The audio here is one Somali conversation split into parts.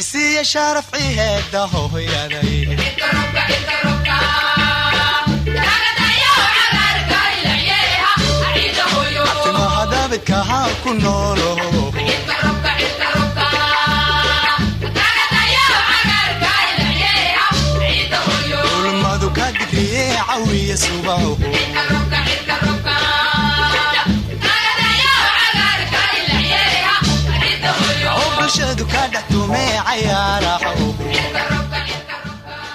cisiya sharaf ciheeda hooyaday abtimahadabidkaha ku noolo ulmadu ka digriye cawiya subaho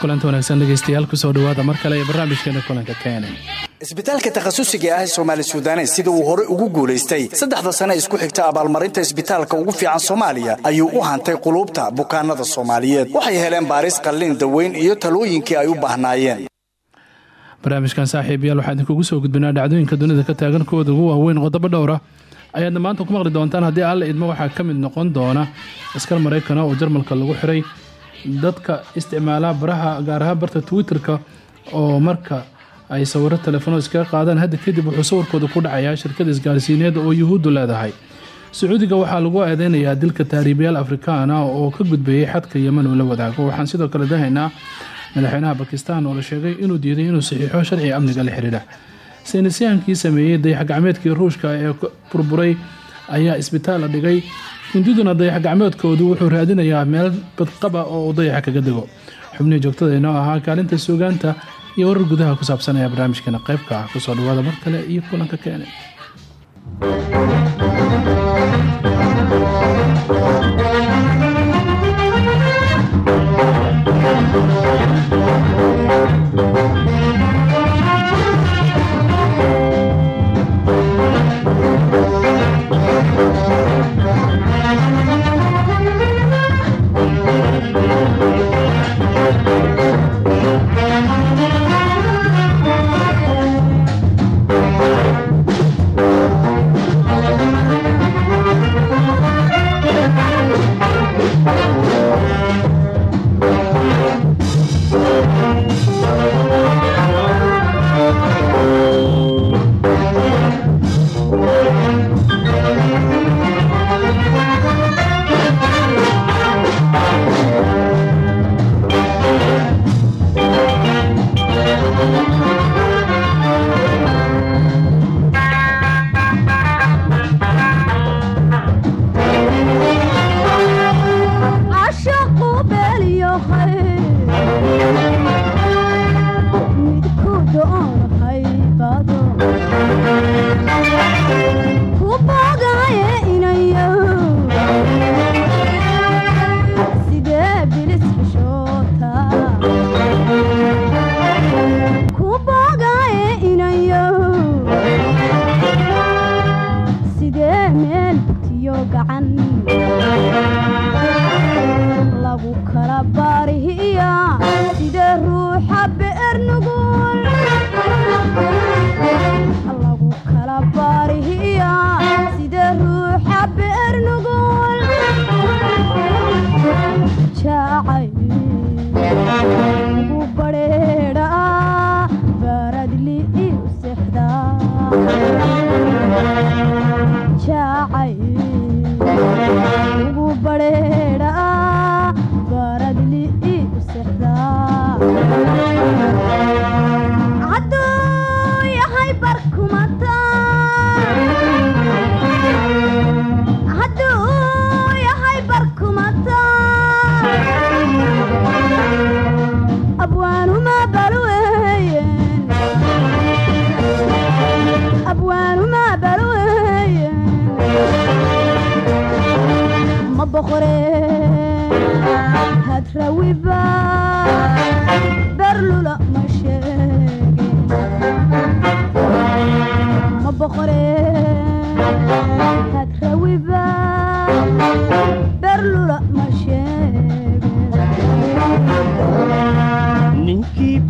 kulanta wanaagsan dhegeystayaal ku soo dhawaada mar kale ee barnaamijkeena kulanka keenay. Isbitaalka takhasusiga ah ee soomaali suudanes sida uu hore ugu guulaystay saddexda sane isku xigta abaalmarinta isbitaalka ugu fiican soomaaliya ayuu u hantay quluubta bukaanada soomaaliyeed. Waxay heleen baaris qallin daweyn iyo talooyinkii ay u baahnaayeen. Barnaamijkan saaxiibayaal waxaa idinkugu soo gudbinaa dhacdooyinka dunida ka taagan kuwooda ugu waaweyn qodobo dhowra ayaadna maanta ku maqli doontaan haddii alla idmo waxaa ka mid noqon doona askar maraykana oo jarmalka lagu xiray dadka isticmaala baraha gaar ahaan barta twitter-ka oo marka ay sawiro telefono iskaga qaadaan hadda kadib wuxuu sawirkooda ku dhacayaa shirkada isgaarsiineed oo yuhuuddu leedahay. Sacuudiga waxaa lagu eedeynayaa dilka taariibayaal afrikaana oo ka gudbeeyey xadka yeman uu la wadaago. Waxaan sidoo kale dahaynaa madaxweynaha bakistan oo la sheegay inuu diiday inuu saxiixo sharciga amniga la xidhiidha saynisyahankii sameeyey dayaxgacmeedkii ruushka ee burburay ayaa isbitaal la dhigay. Hindiduna dayaxgacmeedkoodu wuxuu raadinayaa meel badqaba oo uu dayaxa kaga dego. Xubnihii joogtada inoo ahaa kaalinta suugaanta iyo warar gudaha ku saabsan ayaa barnaamijkeena qaybka ah ku soo dhawaada mar kale iyo kulanka keenay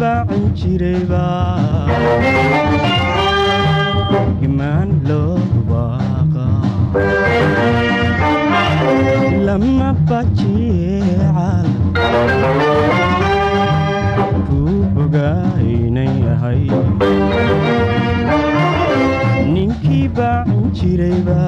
ninkii baacan jirayba imaan loo waaqa lama bajiyecal kuu ogaynan yahay ninkii baacan jirayba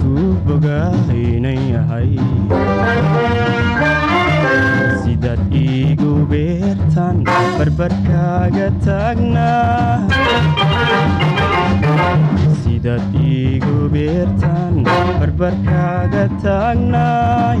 kuu bogaynan yahay sidaad iigu beertan barbarkaaga taagnaa sidaad iigu beertan barbarkaaga taagnaay.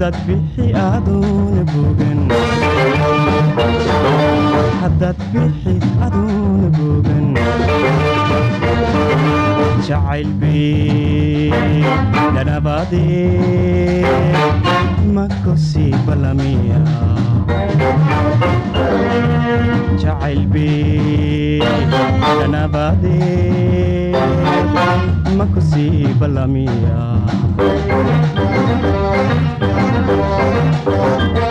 hadaad bixi aduuna boogan jacaylbi dhanabaadee mako sii balamiya jacaylbi dhanabaadee mako sii balamiya Thank you.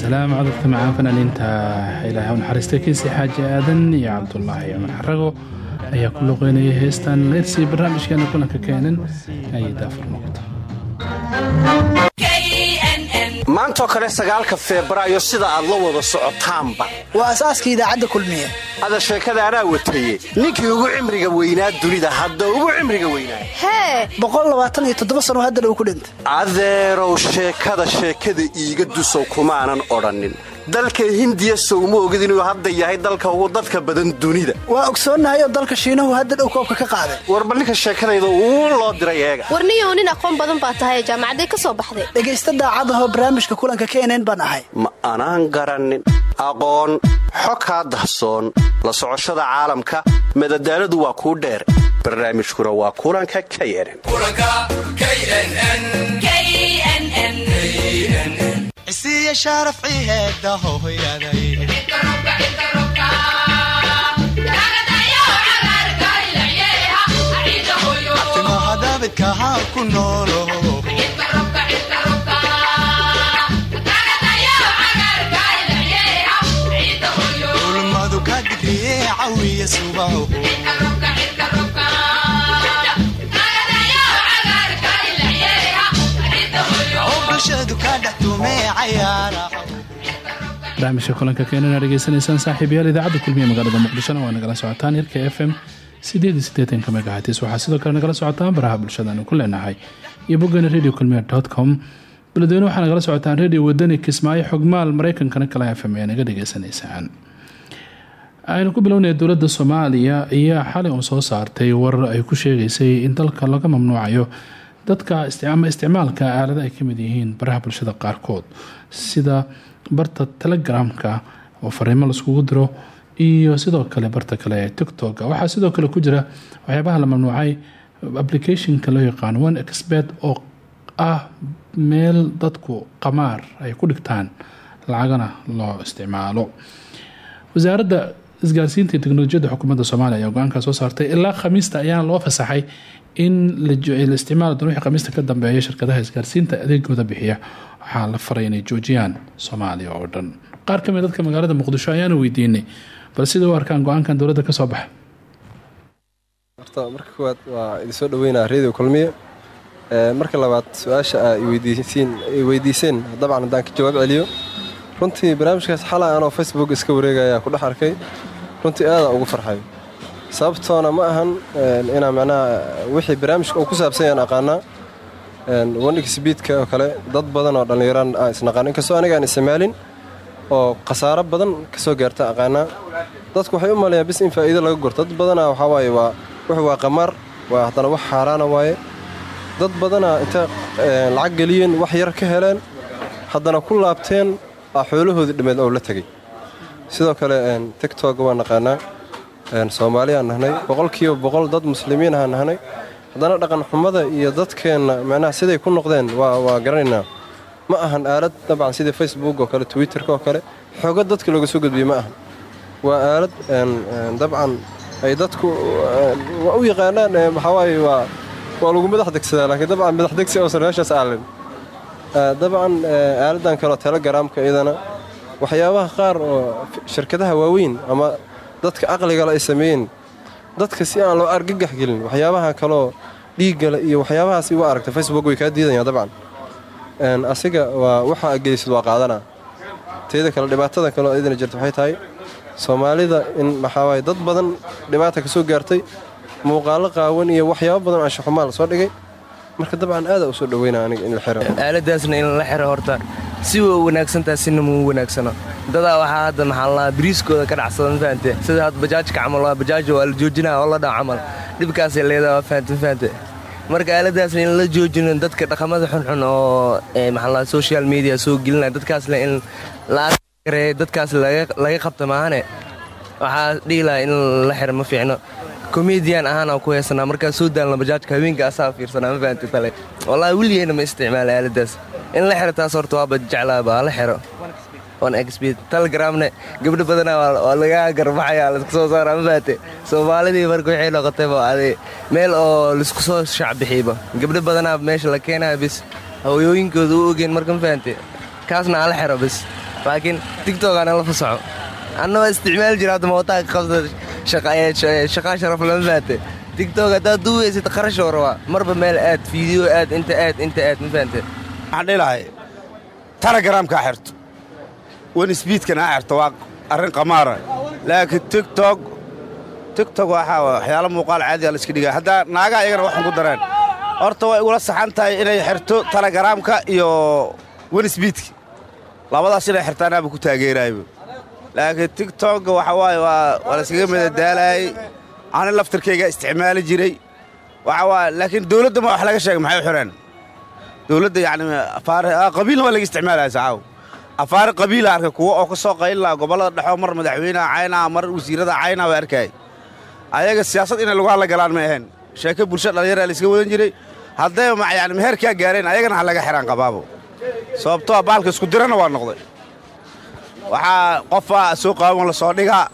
Salaam codadka macaan fanaaniinta ilaahay u naxariistay kiisi xaaji aadan iyo cabdulaahi aman xarago ayaa ku luqeynaya heestan leersii barnaamijkeena kulanka keenan ayay daafur noqota maantoo kale sagaalka febraayo sida aad la wada socotaanba. Waa asaaskii idaacadda kulmiye. Ada sheekada anaa wataye ninkii ugu cimriga weynaa dunida hadda ugu cimriga weynaa. Hee! Sano haddana uu ku dhintay. Adeerow sheekada sheekada iiga dusow kumaanan odhannin dalka hindiya sowma ogid inuu hadda yahay dalka ugu dadka badan dunida. Waa ogsoonnahay oo dalka shiinahu hadda dhow koobka ka qaaday. Warba ninka sheekadayda uu loo diray eega. Warniyow nin aqoon badan baa tahay jaamacaday ka soo baxday. Dhegaysta daacadahoo barnaamijka kulanka knn baan ahay. Ma anaan garannin aqoon xo kaa dahsoon la socoshada caalamka madadaaladu waa kuu dheer barnaamijkuna waa kulanka knn cisiiya sharaf ciheeda hohoyaday timaha daabidka haan ku noolo ulmadu ka digriye cawiya subaho barnaamijka kulanka keenana dhegeysanaysaan saaxiibayaal idaacadda kulmiye magaalada muqdishona waa nagala socotaan hirka f m ka megahatis waxaa sidoo kale nagala socotaan baraha bulshadaanu ku leenahay iyo boggana radio kulmiye com beledweyne waxaa socotaan radio wadani kismaayo xogmaal mareykankana kale f ee naga dhegeysanaysaan aynu ku bilownaya dowladda soomaaliya ayaa xalay uun soo saartay warar ay ku sheegaysay in dalka laga mamnuucayo dadka ama isticmaalka aalada ay ka mid yihiin baraha bulshada qaarkood sida barta telegramka oo fariimo laiskugu diro iyo sidoo kale barta kale ee tictok waxaa sidoo kale ku jira waxyaabaha la mamnuucay applicationka loo yaqaano one expert oo ah meel dadku qamaar ay ku dhigtaan lacagana loo isticmaalo. Wasaaradda isgaarsiinta iyo teknolojiyadda xukuumadda soomaaliya ayaa go'aankaa soo saartay. Ilaa khamiista ayaana loo fasaxay in la isticmaali doono wixii khamiista ka dambeeya shirkadaha isgaarsiinta adeegooda bixiya. Waxaa la faray inay joojiyaan soomaaliya oo dhan. Qaar ka mid dadka magaalada muqdisho ayaana weydiinay bal sida u arkaan go'aankan dowladda ka soo baxa. Horta marka koowaad waa idin soo dhaweynaa radio kulmiye marka labaad su'aasha aa weydiiseen dabcan haddaan ka jawaab celiyo. Runtii barnaamijkaas xala anoo facebook iska wareegaya ku dhex arkay. Runtii aadaan ugu farxay sababtoona ma ahan inaa macnaha wixii barnaamijka uu ku saabsan yaan aqaanaa. Wandhigsbiidka oo kale dad badan oo dhallinyaraan aan isnaqaan. Inkastoo anigaan isticmaalin oo khasaaro badan ka soo gaarta aqaanaa. Dadku waxay u maleeyaan bis in faa'iido laga gorto dad badanaa waxaa waaye waa wux waa qamaar waa haddana wax xaaraana waaye. Dad badanaa intay lacag geliyeen wax yar ka heleen haddana ku laabteen aa xoolahoodii dhimeed oo la tegey sidoo kale tigtog waa naqaanaa soomaaliyaan nahnay. Boqolkiiba boqol dad muslimiin ahaan nahnay. Haddana dhaqanxumada iyo dadkeenna macnaha siday ku noqdeen waa garanaynaa ma ahan aalad dabcan sidii facebook oo kale twitterka oo kale xogo dadka looga soo gudbiyey ma ahan. Waa aalad dabcan ay dadku waa u yaqaanaan ee maxaa waaye waa waa lagu madax degsadaa laakiin dabcan madax degsi uusan meeshaas aalin. Dabcan aaladdan kaleo telegaraamka iyadana waxyaabaha qaar oo shirkadaha waaweyn ama dadka aqligale ay sameeyeen dadka si aan loo argagax gelin waxyaabaha kaloo dhiiggale iyo waxyaabahaas igu aragta facebook way kaa diidayaan dabcan. Asiga waa waxa agelisid waa qaadanaa tayada kale dhibaatada kaleo idina jirta waxay tahay soomaalida in maxaa waaye dad badan dhibaata ka soo gaartay muuqaalo qaawan iyo waxyaabo badan anshaxumaa la soo dhigay marka dabcan aada u soo dhoweyna aniga in la xiro. Aaladaasna in la xiro horta. Si way u wanaagsantaha sina muu wanaagsano dadaa waxaa hadda maxaa laa biriiskooda ka dhacsada ma fahante sida hadda bajaajka camal waa bajaajo waa la joojinaya oo la dhac camal. Dhibkaasay leedaha waa fahante ma fahante marka aaladaasna in la joojino dadka dhaqamada xunxun oo maxaa laa social media soo gelinaya dadkaasna in la arkareeyo dadkaas laga qabta maahane? Waxaa dhihi lahaa in la xiro ma fiicno komediyan ahaanaan ku heesanaa markaa soo daalna bajaajka haweenka asaa fiirsanaa ma fahamti tale wallaahi weligeyna ma isticmaala aaladaas in la xiro taas horta waaba jeclaaba ha la xiro. On xbid telegramne gabdho badanaa waa lagaa garbaxaya la isku soo saaraa ma fahamte soomaalidii marka waxay noqotayba ade meel oo la isku soo shacbixiyba gabdho badanaa meesha la keenaya bis. Hawooyinkooda u ogeen marka ma fahamte kaasna ha la xiro bis. Laakiin tigtogana la fasaxo. Anna waa isticmaali jira hadda qabta shaqaa sharaf lama fahamte tigtog haddaad duuweysid qarashoo rabaa marba meel aad fiideo aad inta aad inta aad ma fahamte waxaan dhilahay telegramkaa xirto wan sbiidkan ha xirto waa arrin qamaara laakiin tigtog tigtog waxaa waxyaalo muuqaal caadiya la iska dhigaya haddaa naagaa iyagana waxan ku dareen. Horta way igula saxan tahay inay xirto telegaraamka iyo wan sbiidka labadaas inay xirtaanaaba ku taageerayba laakiin tigtogga waxa waaye waa layskaga madadaalayay ani laftarkayga isticmaali jiray. Waxa waaye laakiin dawladda ma wax laga sheegay maxay u xireen? Dawladda yacni qabiilna waa laga isticmaalaya saxaaw afaari qabiila arkay kuwa oo ka soo qaylin laha gobollada dhexoo mar madaxweynaha caynaa mar wasiirrada caynaa waa arkay. Ayaga siyaasad inay lagu hadla galaan may ahayn. Sheeke bulsho dhallinyaraa la iska wadan jiray. Hadday yani meherkaa gaareen ayagana ha laga xiraan qabaabo. Sababtoo baalka isku dirana waa noqday waxaa qofaa soo qaawan la soo dhigaa.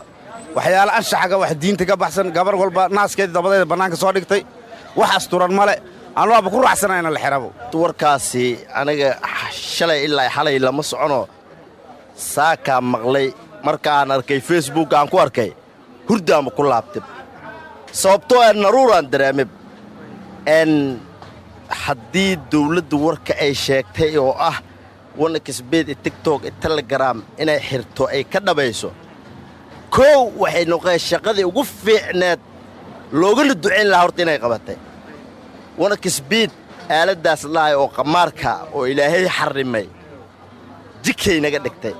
Waxyaalo anshaxaga wax diinta ka baxsan gabar walba naaskeedii dabadeeda bannaanka soo dhigtay. Wax asturan male aan waaba ku raaxsanayna la xirabo. Warkaasi aniga shalay ilaa xalay lama socono. Saakaa maqlay. Markaan arkay facebook aan ku arkay hurdaanba ku laabtay. Sababtoo ee naruuraan dareemay n haddii dawladdu warka ay sheegtay oo ah wanakasbeed i tigtok telegram inay xirto ay ka dhabayso. Koow waxay noqeen shaqadii ugu fiicneed loogana ducayn lahaa horta inay qabatay. Wanakasbeed aaladdaas lahay oo qamaarka oo ilaahay xarrimay jikay naga dhigtay.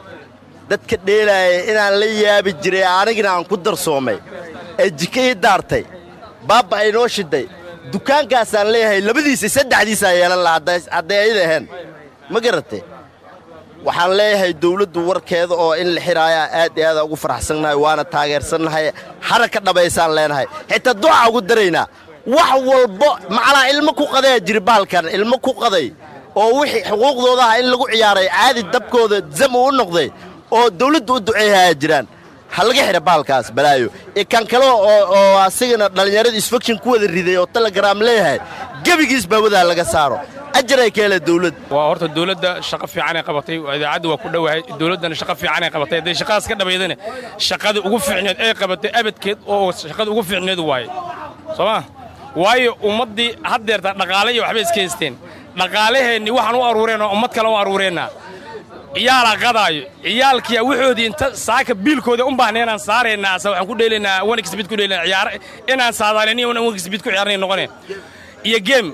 Dadka dheelaaya inaan la yaabi jiray anigina aan ku darsoomay ee jika ii daartay. Baabba ay noo shidday. Dukaankaasaan leeyahay labadiisa saddexdiisaa yeelan lahaa hadday ayada ahayn. Ma garatay waxaan leeyahay dawladdu warkeeda oo in la xiraayaa aad iyo aada ugu faraxsannahay waana taageersannahay hara ka dhabaysaan leenahay. Xitaa ducaa ugu daraynaa wax walbo macnaa ilmo ku qadaya jiri baalkan ilmo ku qaday oo wixii xuquuqdooda ah in lagu ciyaaray caadi dabkooda zam uu u noqday oo dawladdu u duceeyayaa jiraan. Ha laga xidha baalkaas balaayo. Iyo kan kale oo asigana dhallinyarada isfakshin ku wada riday oo telegram leeyahay gebigiis baawadaa laga saaro ajaray ka hele dawladda waa horta dawladda shaqo fiicanay qabatay idaacadda waa ku dhowahay dawladdana shaqo fiicanay qabatay hadday shaqadaas ka dhabaydana shaqada ugu fiicneed ay qabatay abadkeed oo shaqada ugu fiicneed waaye soo ma waayo ummaddii haddeerta dhaqaale iyo waxbay iska haysteen dhaqaalaheenni waxaan u aruureenoo ummad kale u aruureennaa ciyaalaa qadaayo ciyaalkiya waxoodii inta saaka biilkooda un baahna inaan saaraynaa waxaan ku dheelaynaa wanxbid ku dheelaynaa ciyaar inaan saadaaliniyo wanxbid ku ciyaarnay noqoneen iyo geem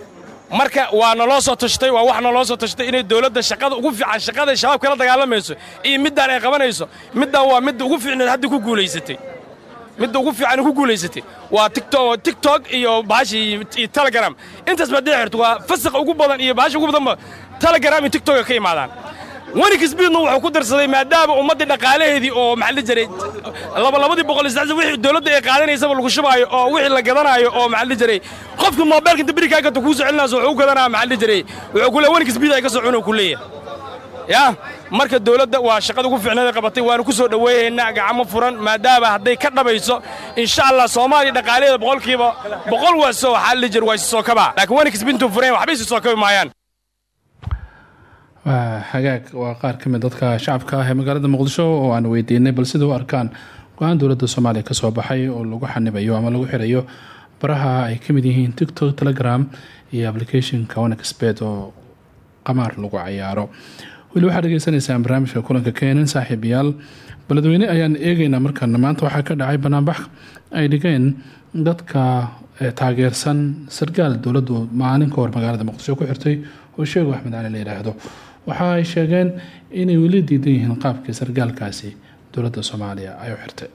marka waa naloo soo tashtay waa wax naloo soo tashtay inay dawladda shaqada ugu fiican shaqada shabaab kala dagaalamayso iyo middaan ay qabanayso middan waa midda ugu fiicneed hadda ku guulaysatay. Midda ugu fiican ku guulaysatay. Waa tiktok tiktok iyo bahashi iyo telegram. Intaas baad xirto waa fasaqa ugu badan iyo bahashi ugu badanba telegram iyo tiktok ka imaadaan wanikisbiidna wuxuu ku darsaday maadaama ummaddii dhaqaalaheedii oo maxaa la jiray labalabadii boqol wixii dawladda ay qaadanaysaba lagu shubaayo oo wixii la gadanaayo oo maxaa la jiray. Qofka moobeelka inta berikaa gata kuu soo celinayso wuxuu u gadanaya maxaa la jiray. Wuxuu ku leeyahay wanikisbiid ay ka soo cunoo ku leeyahay. Yaa marka dowladda waa shaqada ugu fiicneeda qabatay waanu ku soo dhoweeyaynaa gacmo furan maadaama hadday ka dhabayso insha allah soomaaliya dhaqaalaheeda boqolkiiba boqol waaso waxaa la jir waa isi soo kabaa. Laakiin wani kasbintuu fureen waxba isi soo kabi maayaan. waa hagaag waa qaar ka mid dadka shacabka ah ee magaalada muqdisho oo aan weydiinay bal sida arkaan go'aan dowladda soomaaliya ka soo baxay oo lagu xanibayo ama lagu xirayo baraha ay ka mid yihiin tiktok telegram iyo applicationka onexbet oo qamaar lagu cayaaro. Weli waxaad dhegeysanaysaan barnaamijka kulanka keenan saaxiibayaal beledweyne ayaan eegeynaa markaana maanta waxaa ka dhacay banaanbax ay dhigeen dadka taageersan sarkaal dowladdu maalin ka hor magaalada muqdisho ku xirtay oo sheego axmed cali la waxa ay sheegeen inay weli diidan yihiin qaabkii sarkaalkaasi dowladda soomaaliya ay u xirtay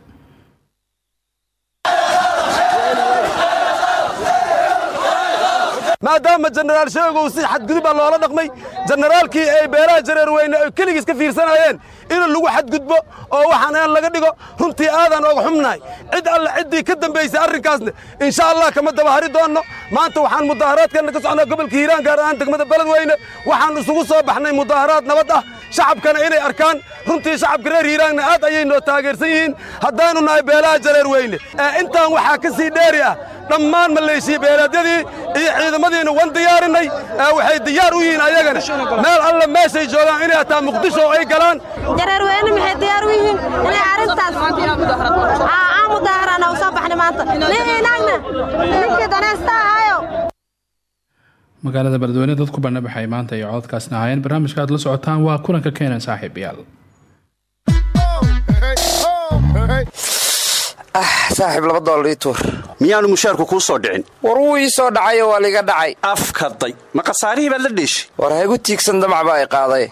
maadaama jenaraal sheegow si xadgudubaa loola dhaqmay jenaraalkii ay beelaha jareerweyne ay keligiis ka fiirsanayeen in lagu xadgudbo oo waxaan aan laga dhigo runtii aadaan oga xumnahay. Cid alle ciddii ka dambaysay arrinkaasna insha allah kama dabahari doonno. Maanta waxaan mudaaharaadkeenna ka socnaa gobolka hiiraan gaar ahaan degmada beledweyne. Waxaan isugu soo baxnay mudaaharaad nabad ah. Shacabkana inay arkaan runtii shacabka reer hiiraanna aad ayay noo taageersan yihiin. Haddaannu nahay beelaha jareerweyne intaan waxaa ka sii dheeri ah dhammaan maleeshiya beelaadyadii iyo ciidamadiina wan diyaarinay waxay diyaar u yihiin ayagana. Meel alle meeshay joogaan inay hataa muqdisho ay galaan. Jareerweyne maxay diyaar u yihiin? Inay arrintaas aan mudaaharaana u soo baxnay maanta. Nin inaagna ninkii danaysta ahaayo. Magaalada beledweyne dadku bandhabaxay maanta iyo cododkaasna ahaayeen. Barnaamijka aad la socotaan waa kulanka keenan saaxiibayaal saaxiib laba doolar ii tuur. Miyaanu mushaarku kuu soo dhicin? War wuu ii soo dhacayo waa liga dhacay. Afkaday ma khasaarihii baad la dheeshay war haygu tiigsan damac baa i qaaday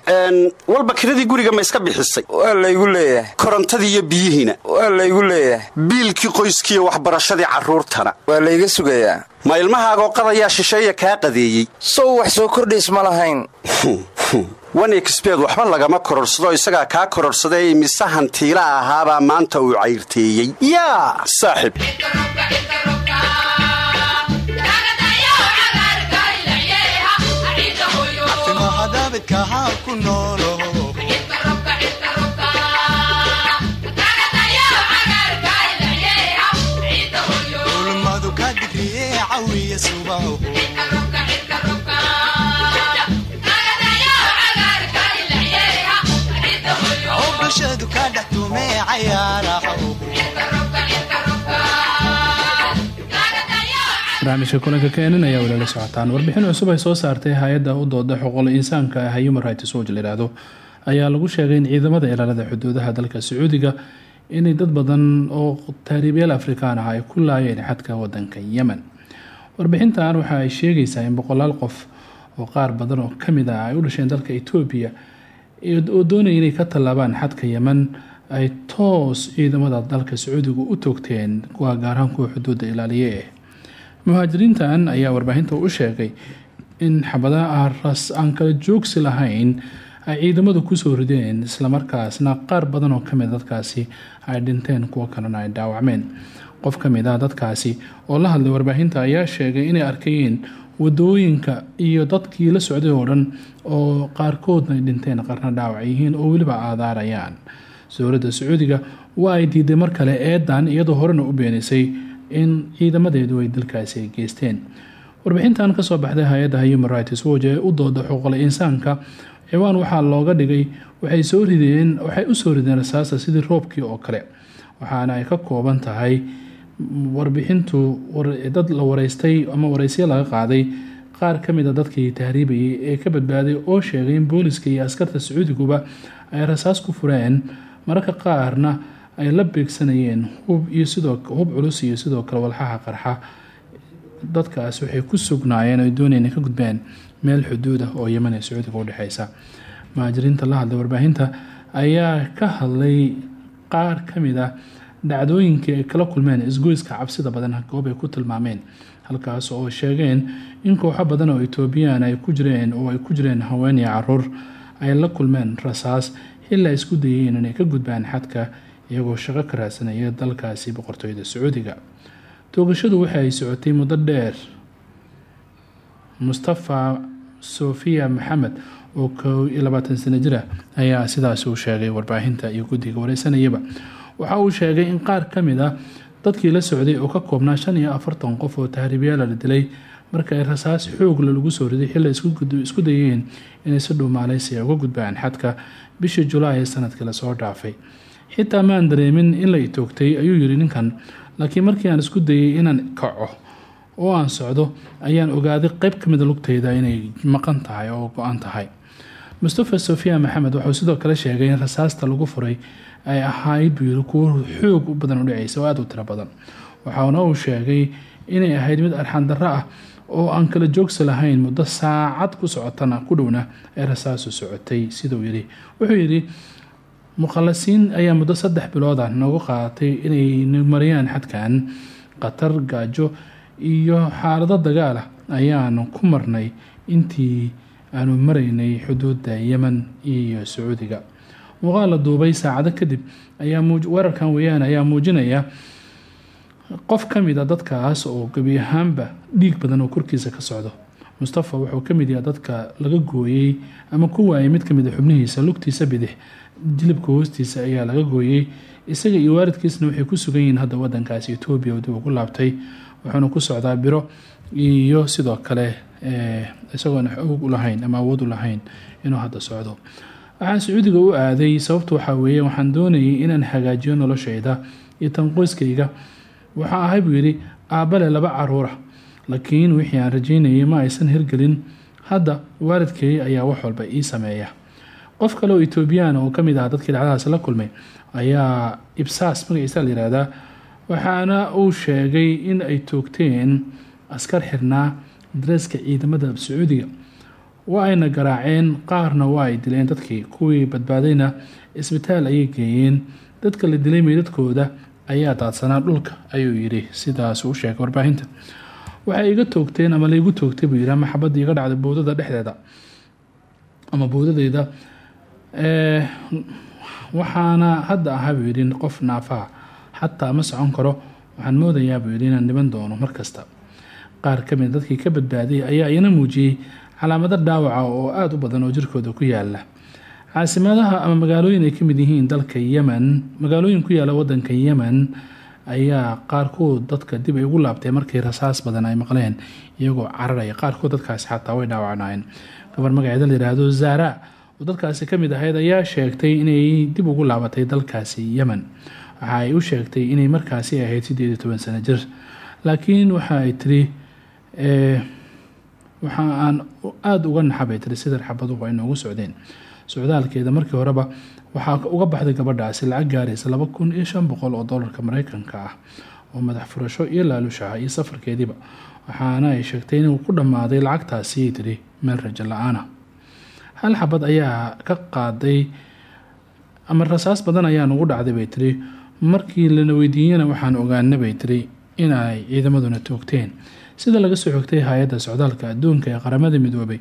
walba kiradii guriga ma iska bixisay? Waa laygu leeyahay. Korontadii iyo biyihiina waa laygu leeyahay. Biilkii qoyskiiyo waxbarashadii carruurtana? Waa layga sugayaa. Ma ilmahaagoo qadayaa shisheeya kaa qadeeyey? Sow wax soo kordhays ma lahayn wan exbed waxba lagama kororsado isagaa kaa kororsaday mise hantiila ahaabaa maanta uu cayrteeyey. Yaa! Saaxib. Ku noolo barnaamijka kulanka keenan ayaa weli la socotaan warbixin cusub ay soo saartay hay'adda u dooda xuquuqul insaanka ah human rights watch layidhaahdo ayaa lagu sheegay in ciidamada ilaalada xuduudaha dalka sacuudiga inay dad badan oo taariibyaal afrikaan ah ay ku laayeen xadka wadanka yemen. Warbixintan waxa ay sheegaysaa in boqolaal qof oo qaar badan oo ka mid ah ay u dhasheen dalka etoobiya oo doonaya inay ka tallaabaan xadka yemen ay toos ciidamada dalka sacuudiga u toogteen kuwa gaarahaan kuwa xuduudda ilaaliye ah muhaajiriintan ayaa warbaahinta u sheegay in xabadaha ras aan kala joogsi lahayn ay ciidamadu ku soo rideen islamarkaasna qaar badan oo ka mid dadkaasi ay dhinteen kuwo kalena ay dhaawacmeen. Qof ka mid ah dadkaasi oo la hadlay warbaahinta ayaa sheegay inay arkayeen waddooyinka iyo dadkii la socday oo dhan oo qaarkoodna dhinteen qarna dhaawac yihiin oo weliba aadaarayaan. Dowladda sacuudiga waa ay diiday mar kale eedan iyadoo horena u beenisay in ciidamadeedu ay dalkaasi geysteen. Warbixintan ka soo baxday hay'adda human rights watch ee u dooda xuquuqla insaanka ciwaan waxaa looga dhigay waxay soo rideen waxay u soo rideen rasaasta sidii roobkii oo kale waxaana ay ka kooban tahay warbixintu dad la wareystay ama wareysyo laga qaaday. Qaar ka mid a dadkii tahriibayay ee ka badbaaday oo sheegay in booliska iyo askarta sacuudiguba ay rasaas ku fureen. Mararka qaarna ay la beegsanayeen hub iyo sidoo hub culus iyo sidoo kale walxaha qarxa. Dadkaas waxay ku sugnaayeen ay doonayeen ka gudbeen meel xuduud ah oo yeman ee sacuudiga u dhexeysa. Muhaajiriinta la hadlay warbaahinta ayaa ka hadlay qaar ka mid ah dhacdooyinkii ay kala kulmeen isgoyska cabsida badan goob ay ku tilmaameen halkaas oo sheegeen in kooxo badan oo etoobiyaan ay ku jireen oo ay ku jireen haween iyo carruur ay la kulmeen rasaas ay isku dayeen inay ka gudbaan xadka iyagoo shaqo ka raadsanaya dalkaasi boqortooyada sacuudiga. Toogashadu waxa ay socotay muddo dheer. Mustafa sofiya maxamed oo kow iyo labaatan sano jir ah ayaa sidaas uu sheegay warbaahinta iyo guddiga wareysanayaba. Waxa uu sheegay in qaar ka mid ah dadkii la socday oo ka koobnaa shan iyo afartan qof oo tahriibyaala la dilay marka ay rasaas xoogla lagu soo riday xilli isku dayeen inay si dhow maaleysiya uga gudbaan. Xadka bishii julaay ee sannadkii la soo dhaafay xitaa maan dareemin in la itoogtay ayuu yiri ninkan. Laakiin markii aan isku dayay inaan kaco oo aan socdo ayaan ogaaday qeyb ka mida lugteyda inay maqan tahay oo go-an tahay. Mustafa sofiya maxamed wuxuu sidoo kale sheegay in rasaasta lagu furay ay ahayd buu yiri kuwo xoog badan u dhaceysa oo aada u tiro badan. Waxaana uu sheegay inay ahayd mid arxan darro ah oo aan kala joogsi lahayn muddo saacad ku socotana ku dhowna ee rasaasu socotay siduu yiri wuxuu yidhi mukhalasiin ayaa muddo saddex bilooda noogu qaadatay inay mariyaan xadkan khatar gaajo iyo xaalado dagaal ah ayaanu ku marnay intii aanu maraynay xuduudda yemen iyo sacuudiga. Muuqaal duubay saacado kadib ayaa weerarkan weyaan ayaa muujinaya qof ka mid a dadkaas oo gebi ahaanba dhiig badan oo korkiisa ka socdo. Mustafa wuxuu ka mid yahay dadka laga gooyey ama ku waayay mid ka mid a xubnihiisa lugtiisa bidix jilibka hoostiisa ayaa laga gooyey isaga iyo waalidkiisna waxay ku sugan yihiin hadda wadankaasi etoobiya dib ugu laabtay wuxuuna ku socdaa biro iyo sidoo kale isagoona xoog u lahayn ama awood u lahayn inuu hadda socdo. Waxaan sacuudiga u aaday sababta waxaa weeye waxaan doonayay inaan hagaajiyo noloshayda iyo tan qoyskayga. Waxaa ahay buu yidhi aabbale laba caruura laakiin wixii aan rajeynayay ma aysan hirgelin. Hadda waalidkay ayaa wax walba ii sameeya qof kale oo etoobiyaan oo ka mid ah dadkii dhacdadaas la kulmay ayaa ibsaas magaciisa la yihahdaa waxaana uu sheegay in ay toogteen askar xirnaa dareeska ciidamada sacuudiga waa ayna garaaceen qaarna waa ay dileen dadkii kuwii badbaadayna isbitaal ayay geeyeen dadka la dilay meydadkooda ayaa daadsanaa dhulka ayuu yidhi sidaas u sheegay warbaahinta. Waxay iga toogteen ama laigu toogtay buu yidhi maxabadda iga dhacday bowdada dhexdeeda ama bowdadeyda waxaana hadda ahaa qof naafaha xataa ma socon karo. Waxaan moodayaa buu yidhi doono markasta qaar ka mid dadkii ka badbaadiyay ayaa iyana muujiyey calaamado dhaawaca oo aada u badan oo jirkooda ku yaalla caasimadaha ama magaalooyin ay ka yihiin dalka yemen magaalooyin ku yaalla wadanka yemen ayaa qaarkood dadka dib ugu laabtay markii rasaas badan ay maqleen iyagoo cararaya. Qaarkood dadkaasi xataa way dhaawacnaayeen. Gabar magaceeda la dadkaasi ka mid ahayd ayaa sheegtay inay dib ugu laabatay dalkaasi yemen. Waxa ay u sheegtay inay markaasi ahayd sideed iyo toban sano jir. Laakiin waxa ay tiri waxa aan aada uga naxabay tiri sida xabaduhu ay noogu socdeen. Socdaalkeeda markii horeba waxaa uga baxday gabadhaasi lacag gaaraysa laba kun iyo shan boqol oo dolarka mareykanka ah oo madax furasho iyo laalushaha iyo safarkeediiba. Waxaana ay sheegtay inuu ku dhammaaday lacagtaasi tiri meel rajo la'aana hal xabad ayaa ka qaaday ama rasaas badan ayaa nugu dhacday bay tiri markii lana weydiiyena waxaan ogaana bay tiri inay ciidamaduna toogteen. Sida laga soo xogtay hay'adda socdaalka adduunka ee qaramada midoobay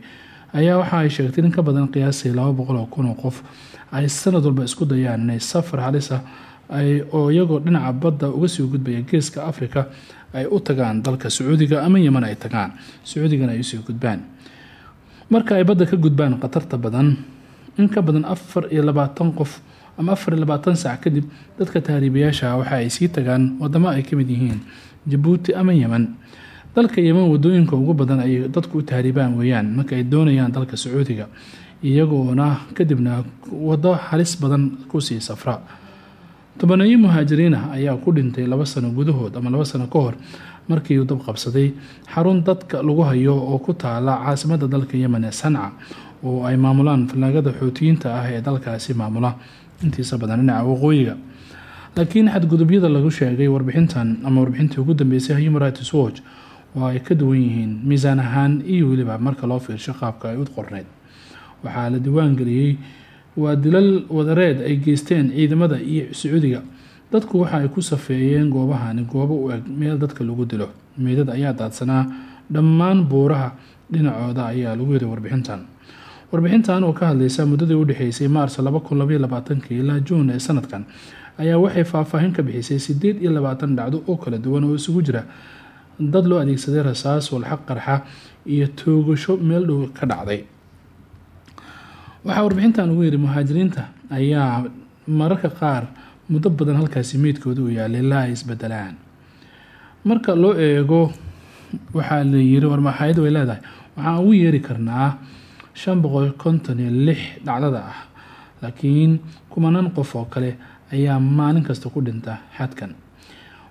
ayaa waxa ay sheegtay in ka badan qiyaasii laba boqol oo qof ay sanad walba isku dayaan inay safar halisa oo iyagoo dhinaca badda uga sii gudbaya geeska africa ay u tagaan dalka sacuudiga ama yeman ay tagaan. Sacuudigana ay u sii gudbaan marka ay badda ka gudbaan khatarta badan in ka badan afar iyo labaatan qof ama afar iyo labaatan sac kadib dadka tahriibayaasha waxa ay sii tagaan wadamo ay ka mid yihiin jabuuti ama yemen. Dalka yemen waddooyinka ugu badan ay dadku u tahriibaan weeyaan marka ay doonayaan dalka sacuudiga iyagoona kadibna wado halis badan ku sii safra. Tobaneeyo muhaajiriin ah ayaa ku dhintay laba sano gudahood ama laba sano ka hor markii uu dab qabsaday xarun dadka lagu hayo oo ku taala caasimada dalka yemen ee sanca oo ay maamulaan fallaagada xootiyiinta ah ee dalkaasi maamula. Intiisa badan dhinaca waqooyiga. Laakiin xadgudubyada lagu sheegay warbixintan ama warbixintii ugu dambeysay human rights watch oo ay ka duwan yihiin miisaan ahaan iyo weliba marka loo fiirsho qaabka ay u qorneyd. Waxaa la diwaan geliyey waa dilal wadareed ay geysteen ciidamada iyo sacuudiga dadku waxa ay ku safeeyeen goobahani goobo u eg meel dadka lagu dilo. Meydad ayaa daadsanaa. Dhammaan buuraha dhinacooda ayaa lagu yiri warbixintan. Warbixintan oo ka hadleysa muddadii u dhexeysay maars ilaa juun ee sanadkan ayaa waxay faahfaahin ka bixisay sideed iyo labaatan dhacdo oo kala duwan oo isugu jira. Dad loo adeegsaday rasaas walxaq qarxa iyo toogasho meel dhow ka dhacday. Waxaa warbixintan ugu yiri muhaajiriinta ayaa mararka qaar muddo badan halkaasi meydkooda uu yaalay ilaa ay isbedelaan marka loo eego waxaa la yiri warmaxaayad way leedahay? Waxaan ugu yeeri karnaa shan boqol konton iyo lix dhacdada ah laakiin kumanaan qof oo kale ayaa maalin kasta ku dhinta xadkan.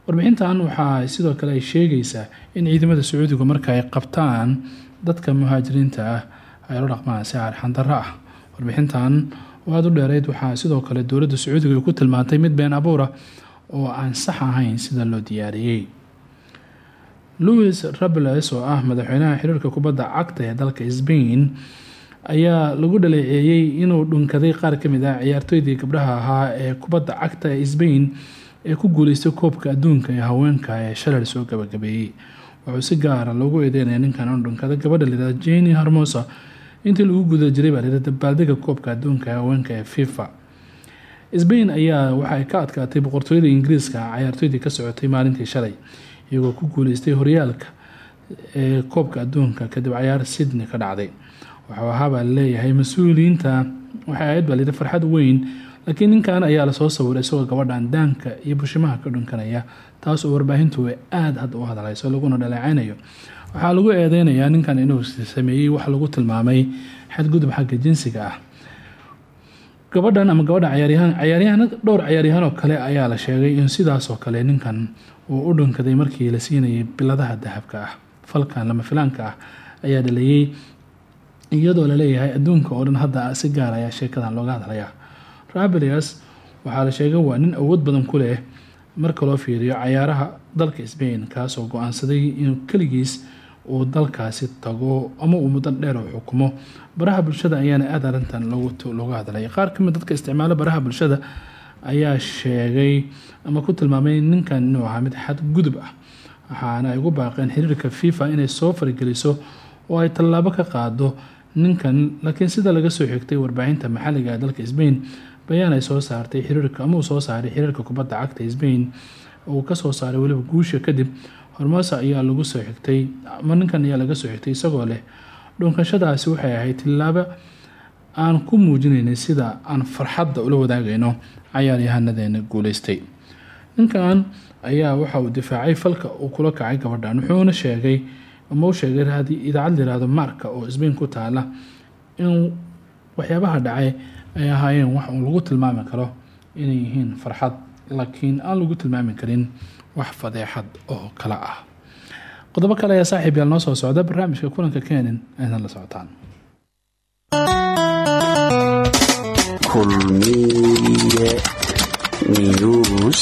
Warbixintan waxaa sidoo kale ay sheegaysaa in ciidamada sacuudigu marka ay qabtaan dadka muhaajiriinta ah ay la dhaqmaan si arxandaro ah. Warbixintan oo u dheereyd waxaa sidoo kale dowladda sacuudiga ay ku tilmaantay mid been abuura oo aan sax ahayn sida loo diyaariyey. Louis rables oo ah madaxweynaha xiriirka kubadda cagta ee dalka sbain ayaa lagu dhaleeceeyey inuu dhunkaday qaar ka mid ah ciyaartooydii gabdhaha ahaa ee kubadda cagta ee sbain ee ku guuleystay koobka adduunka ee haweenka ee shalal soo gabagabeeyey. Wuxuu si gaara loogu eedeynaya ninkan u dhunkada gabadha lihada jeni harmosa intii lagu guda jiray baa koobka adduunka ee haweenka ee fifa. Sbain ayaa waxay ka adkaatay boqortooyada ingiriiska cayaartooydii ka socotay maalintii shalay iyagoo ku guuleystay horyaalka ee koobka adduunka kadib cayaar sydney ka dhacday. Waxuu ahaabaa la leeyahay mas'uuliyiinta waxay ahayd baa farxad weyn. Laakiin ninkan ayaa la soo sawiray isagoo gabadhan daanka iyo bushimaha ka dhunkanaya taas oo warbaahintu aada hadda u hadlayso laguna dhaleeceynayo waxaa lagu eedeynayaa ninkan inuu sameeyey wax lagu tilmaamay xadgudub xagga jinsiga ah. Gabadhan ama gabadha cayaaryahaan cayaaryahan dhowr cayaaryahaan oo kale ayaa la sheegay in sidaasoo kale ninkan uu u dhunkaday markii la siinayay biladaha dahabka ah. Falkan lama filaanka ah ayaa dhaleeyey iyadoo la leeyahay adduunka oo dhan hadda si gaar ayaa sheekadan looga hadlaya rabelias waxaa la sheegay waa nin awood badan ku leh marka loo fiiriyo cayaaraha dalka sbain kaasoo go'aansaday inuu keligiis uu dalkaasi tago ama uu muddo dheer u xukumo. Baraha bulshada ayaana aada arrintan looga hadlay. Qaar ka mid dadka isticmaalo baraha bulshada ayaa sheegay ama ku tilmaamay ninkan inuu ahaa mid xadgudub ah waxaana ay ugu baaqeen xiriirka fifa inay soo fargeliso oo ay tallaabo ka qaado ninkan. Laakiin sida laga soo xigtay warbaahinta maxalliga dalka sbain bayaan ay soo saartay xiriirka ama uu soo saaray xiriirka kubadda cagta sbain uu ka soo saaray weliba guusha kadib hormoosa ayaa lagu soo xigtay ama ayaa laga soo xigtay isagoo leh dhunkashadaasi waxay ahayd tilaabo aan ku muujinaynay sida aan farxadda ula wadaagayno cayaaryahaanadeena guuleystay ninkan ayaa waxa uu difaacay falka uu kula kacay gabadhan wuxuuna sheegay ama u sheegay idaacad layihahdo marka oo sbain ku taala in waxyaabaha dhacay ay ahaayeen wax uun lagu tilmaami karo inay yihiin farxad laakiin aan lagu tilmaami karin wax fadeexad oo kale ah. Qodobo kale ayaa saaxiib yaal noo soo socda barnaamijka kulanka kenin aynan la socotaan kulmiye news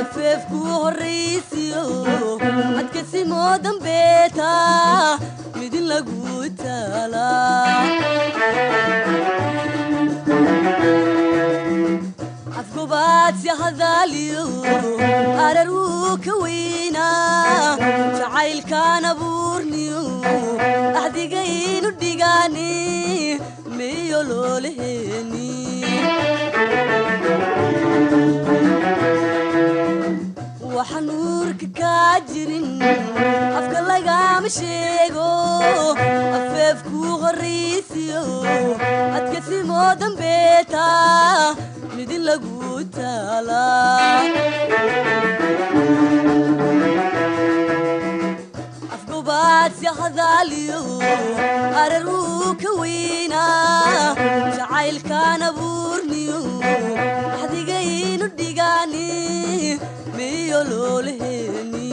afeefkuu horaysiyo adkasimo dambeeta midin lagu yaalla afgobaadsi hadaaliyo araruu ka weynaa jacaylkaan abuurniyo axdigaynu dhigaani waxa nuurka kaa jirin afka lagaama sheego afeefkuu horraysiyo adkasimoo dambeeta midin lagu taala. Afgobaadsi hadaaliyo arar uu ka weynaa jacaylkaanabuu miyo loolaheeni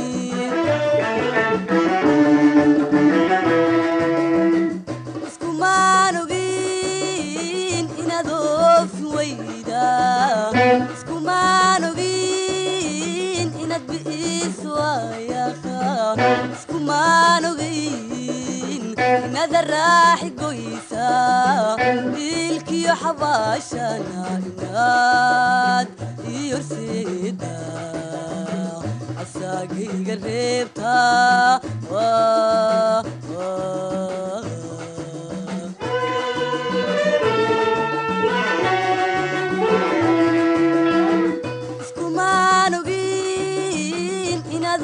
iskumaan ogin inaad oofin weyda iskumaan ogin inaad bi'iso ayaqa iskumaan ogin inaad raaxi goysa ilkiyo xabaashana inaad ogin inaad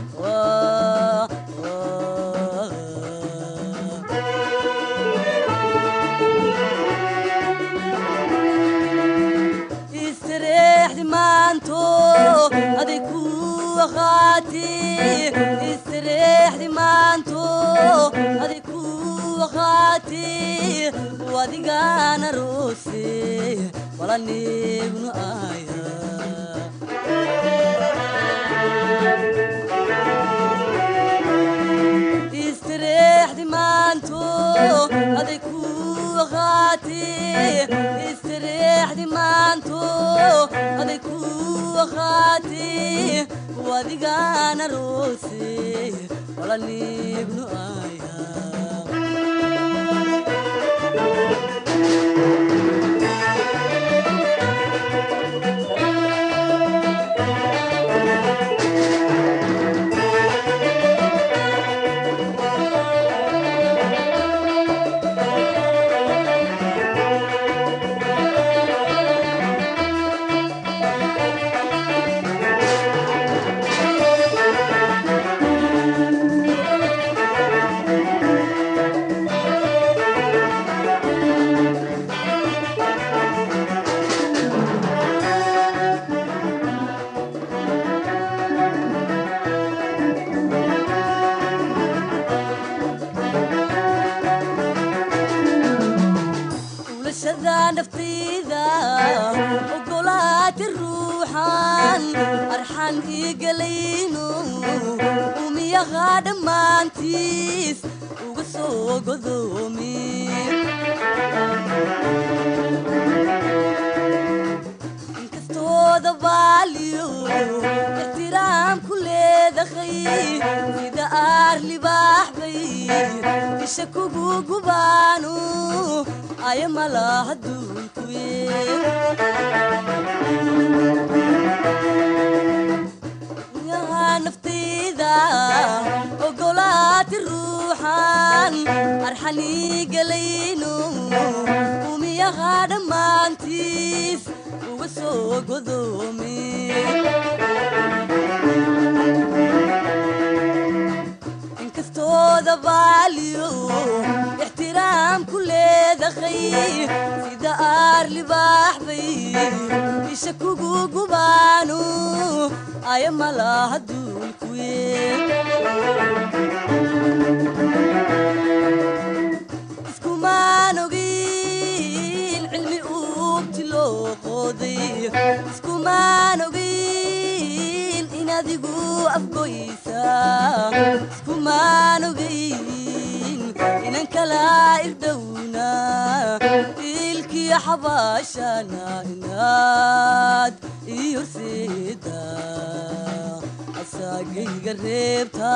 istareexdi maanto aday ku waqaati wadigaana roose walaneegnu aya istareexdi maanto aday ku waqaati istareexdi maanto aday ku waqaati wadigaana roose walaneegnu aya dhammaantiis uga soo godoomi inkastooda baaliyo ixtiraam ku leedahay arxaniigalayno umiyaha dhammaantiis uga soo godoomi. Inkastooda baaliyo ixtiraam ku leedahay sida aar libaax bay isha kugu gubaanu aya malaha duulkuye qooday iskumaan ogin in adigu afgoysa iskumaan ogayn inan kala irdhowna ilkiyo xabaashana inaad iyorseeda asagayga reebta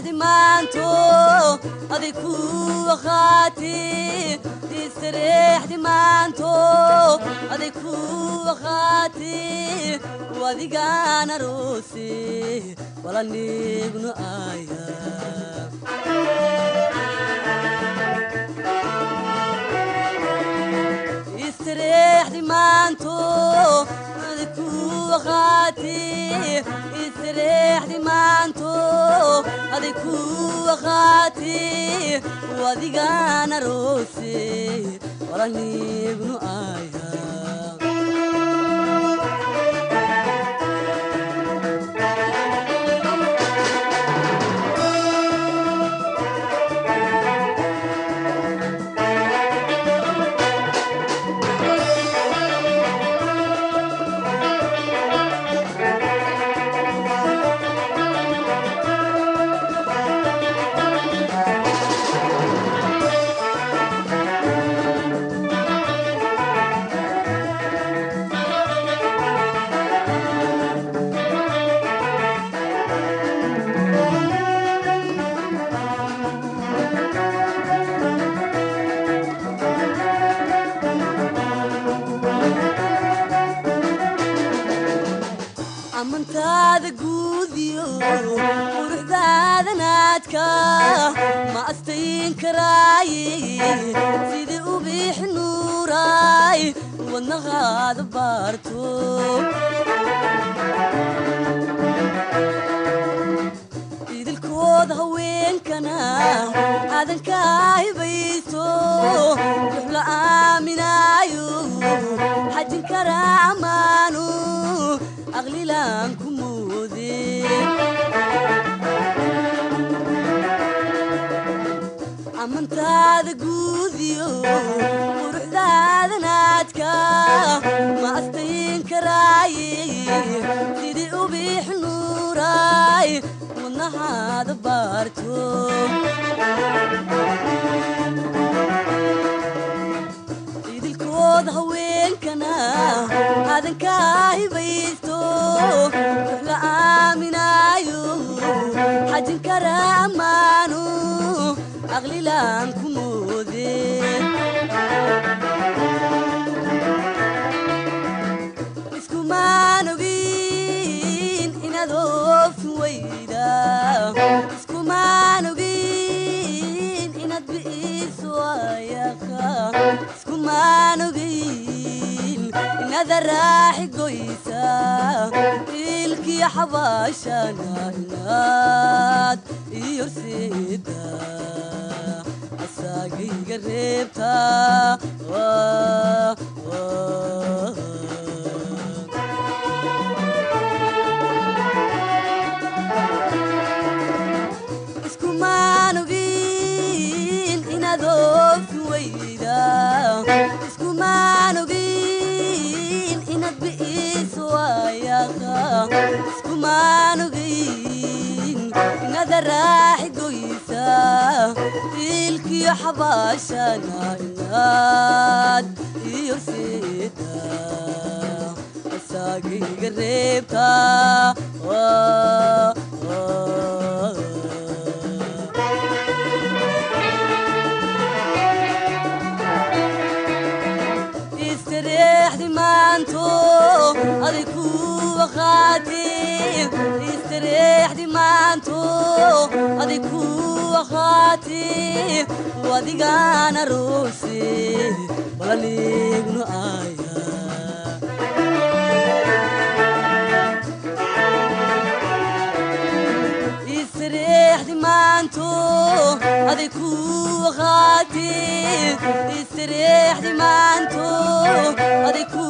istareexdi maanto aday ku waqaati istareexdi maanto aday ku waqaati wadigaan aroose walanignu aya istareexdi waqaati istareexdi maanto aday ku waqaati wadigaan aroose walanignu aya amantaada ma astayn karaaye sidii ubix nuuraay wadnaqaada baarto. Idilkooda haweenkana aadanka hibaysto rux la aaminaayo xajin karaa ammaanu aqlilaan amantaada guudiyo quruxdaada naadka ma astayn karaaye sidii ubix nuuraay wadnahaada baarto idilkooda haweenkana aadanka hibaysto rux la aaminaayo xajin karaa ammaanu aqlilaan ku moode iskumaan ogin inaad oofin weyda iskumaan ogin inaad bi'iso ayaqa iskumaan ogin inaad raaxi goysa ilkiyo xabaashana inaad iyo asaagiga reebta ilkiyo xabaashana inaad iyo horseeda asaagiga reebta istareexdi maanto aday ku waqaati maanto aday ku waqaati wadigaan aroose walanignu aya. Istareexdi maanto aday ku waqaati istareexdi maanto aday ku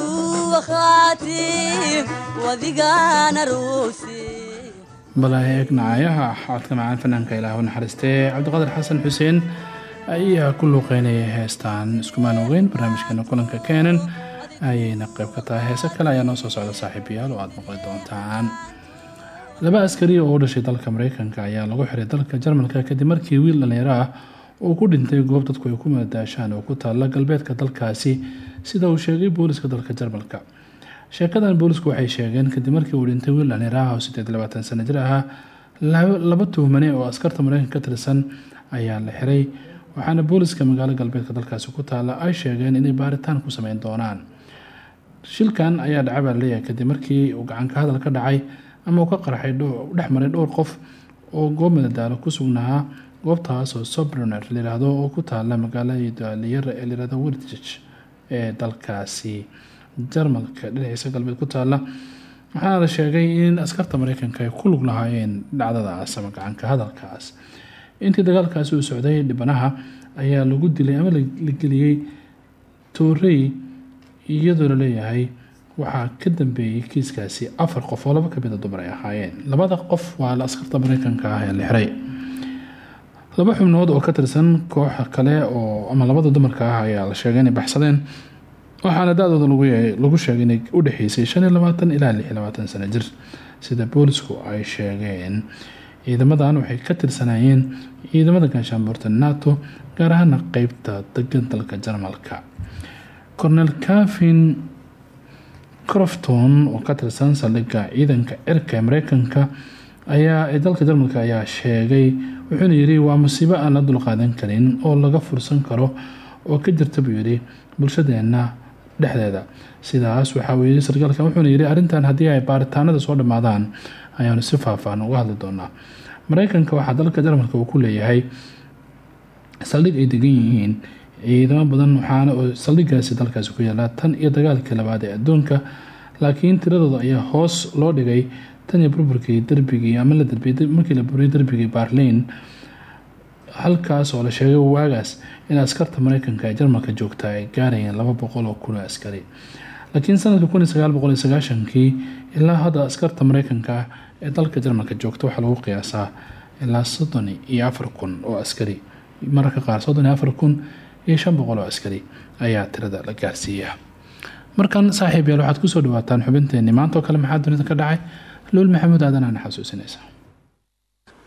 waqaati wadigaan aroose balaa eeg nacayaha codka macaan fanaanka ilaah u naxariistee cabdiqaadir xasan xuseen ayaa ku luuqeynaya heestaan iskumaan ogeyn barnaamijkeena kulanka keenan ayayna qayb ka tahay. Heese kale ayaa noo soo socda saaxiibayaal oo aada maqli doontaan. Laba askari oo u dhashay dalka mareykanka ayaa lagu xiray dalka jarmalka kadib markii wiil dhalinyaro ah uu ku dhintay goob dadku ay ku madadaashaan oo ku taalla galbeedka dalkaasi. Sida uu sheegay booliska dalka jarmalka sheekadan boolisku waxay sheegeen kadib markii uu dhintay wiil dhalinyaro ah oo sideed labaatan sano jir ahaa laba tuhmane oo askarta mareykanka ka tirsan ayaa la xiray waxaana booliska magaalo galbeedka dalkaasi ku taalla ay sheegeen inay baaritaan ku sameyn doonaan. Shilkan ayaa dhaca baa la leeyahay kadib markii uu gacanka hadal ka dhacay ama uu ka qarxay dhex maray dhowr qof oo goob madadaalo ku sugnaa goobtaas oo sobrner layiraahdo oo ku taala magaalada liyara ee layirahdo wirtich ee dalkaasi jarmalka dhinaciisa galbeed ku taala waxaana la sheegay in askarta mareykanka ay ku lug lahaayeen dhacdadaas ama gacanka hadalkaas. Intii dagaalkaasi uu socday dhibanaha ayaa lagu dilay ama la geliyey toorey iyadoo la leeyahay waxaa ka dambeeyey kiiskaasi afar qof oo laba kamida dumar ay ahaayeen. Labada qof waa askarta mareykanka ah ee la xiray. Laba xubnood oo ka tirsan kooxa kale oo ama labada dumarka ah ayaa la sheegay inay baxsadeen waxaana da-dooda lagu sheegay inay u dhexeysay shan ilaa lix iyo labaatan sano jir. Sida boolisku ay sheegeen ciidamadan waxay ka tirsanayeen ciidamada gaashaanbuurta nato gaar ahaana qeybta degan dalka jarmalka. Cornel cafin crofton oo ka tirsan saldhigga ciidanka cirka mareykanka ayaa ee dalka jarmalka ayaa sheegay wuxuuna yidhi waa musiibo aan la dulqaadan karin oo laga fursan karo oo ka jirta buu yidhi bulshadeena dhexdeeda. Sidaas waxaa uu yidhi sarkaalkan wuxuuna yidhi arrintan haddii ay baaritaanada soo dhammaadaan ayaanu si faahfaahan uga hadli doonaa mareykanka waxaa dalka jarmalka uu ku leeyahay saldhig ay degan yihiin ciidamo badan waxaana saldhigaasi dalkaasi ku yaalla tan iyo dagaalkii labaad ee adduunka. Laakiin tiradooda ayaa hoos loo dhigay tan iyo burburkii darbigii ama la darbiyay markii la buriyay darbigii barliin halkaas oo la sheegay waagaas in askarta mareykanka ee jarmalka joogta ay gaarayeen laba boqol kun askari. Laakiin sanadka kun iyo ilaa hadda askarta mareykanka ee dalka jarmalka joogta waxaa lagu qiyaasaa ilaa soddon iyo afar kun oo askari. Mararka qaar soddon iyo afar kun iyo shan askari ayaa tirada la gaarsiiya. Markan saaxiib yaal waxaad ku soo dhawaataan xubinteenii maantaoo kale maxaa dunida ka dhacay? Luul maxamuud aadanana xasuusinaysa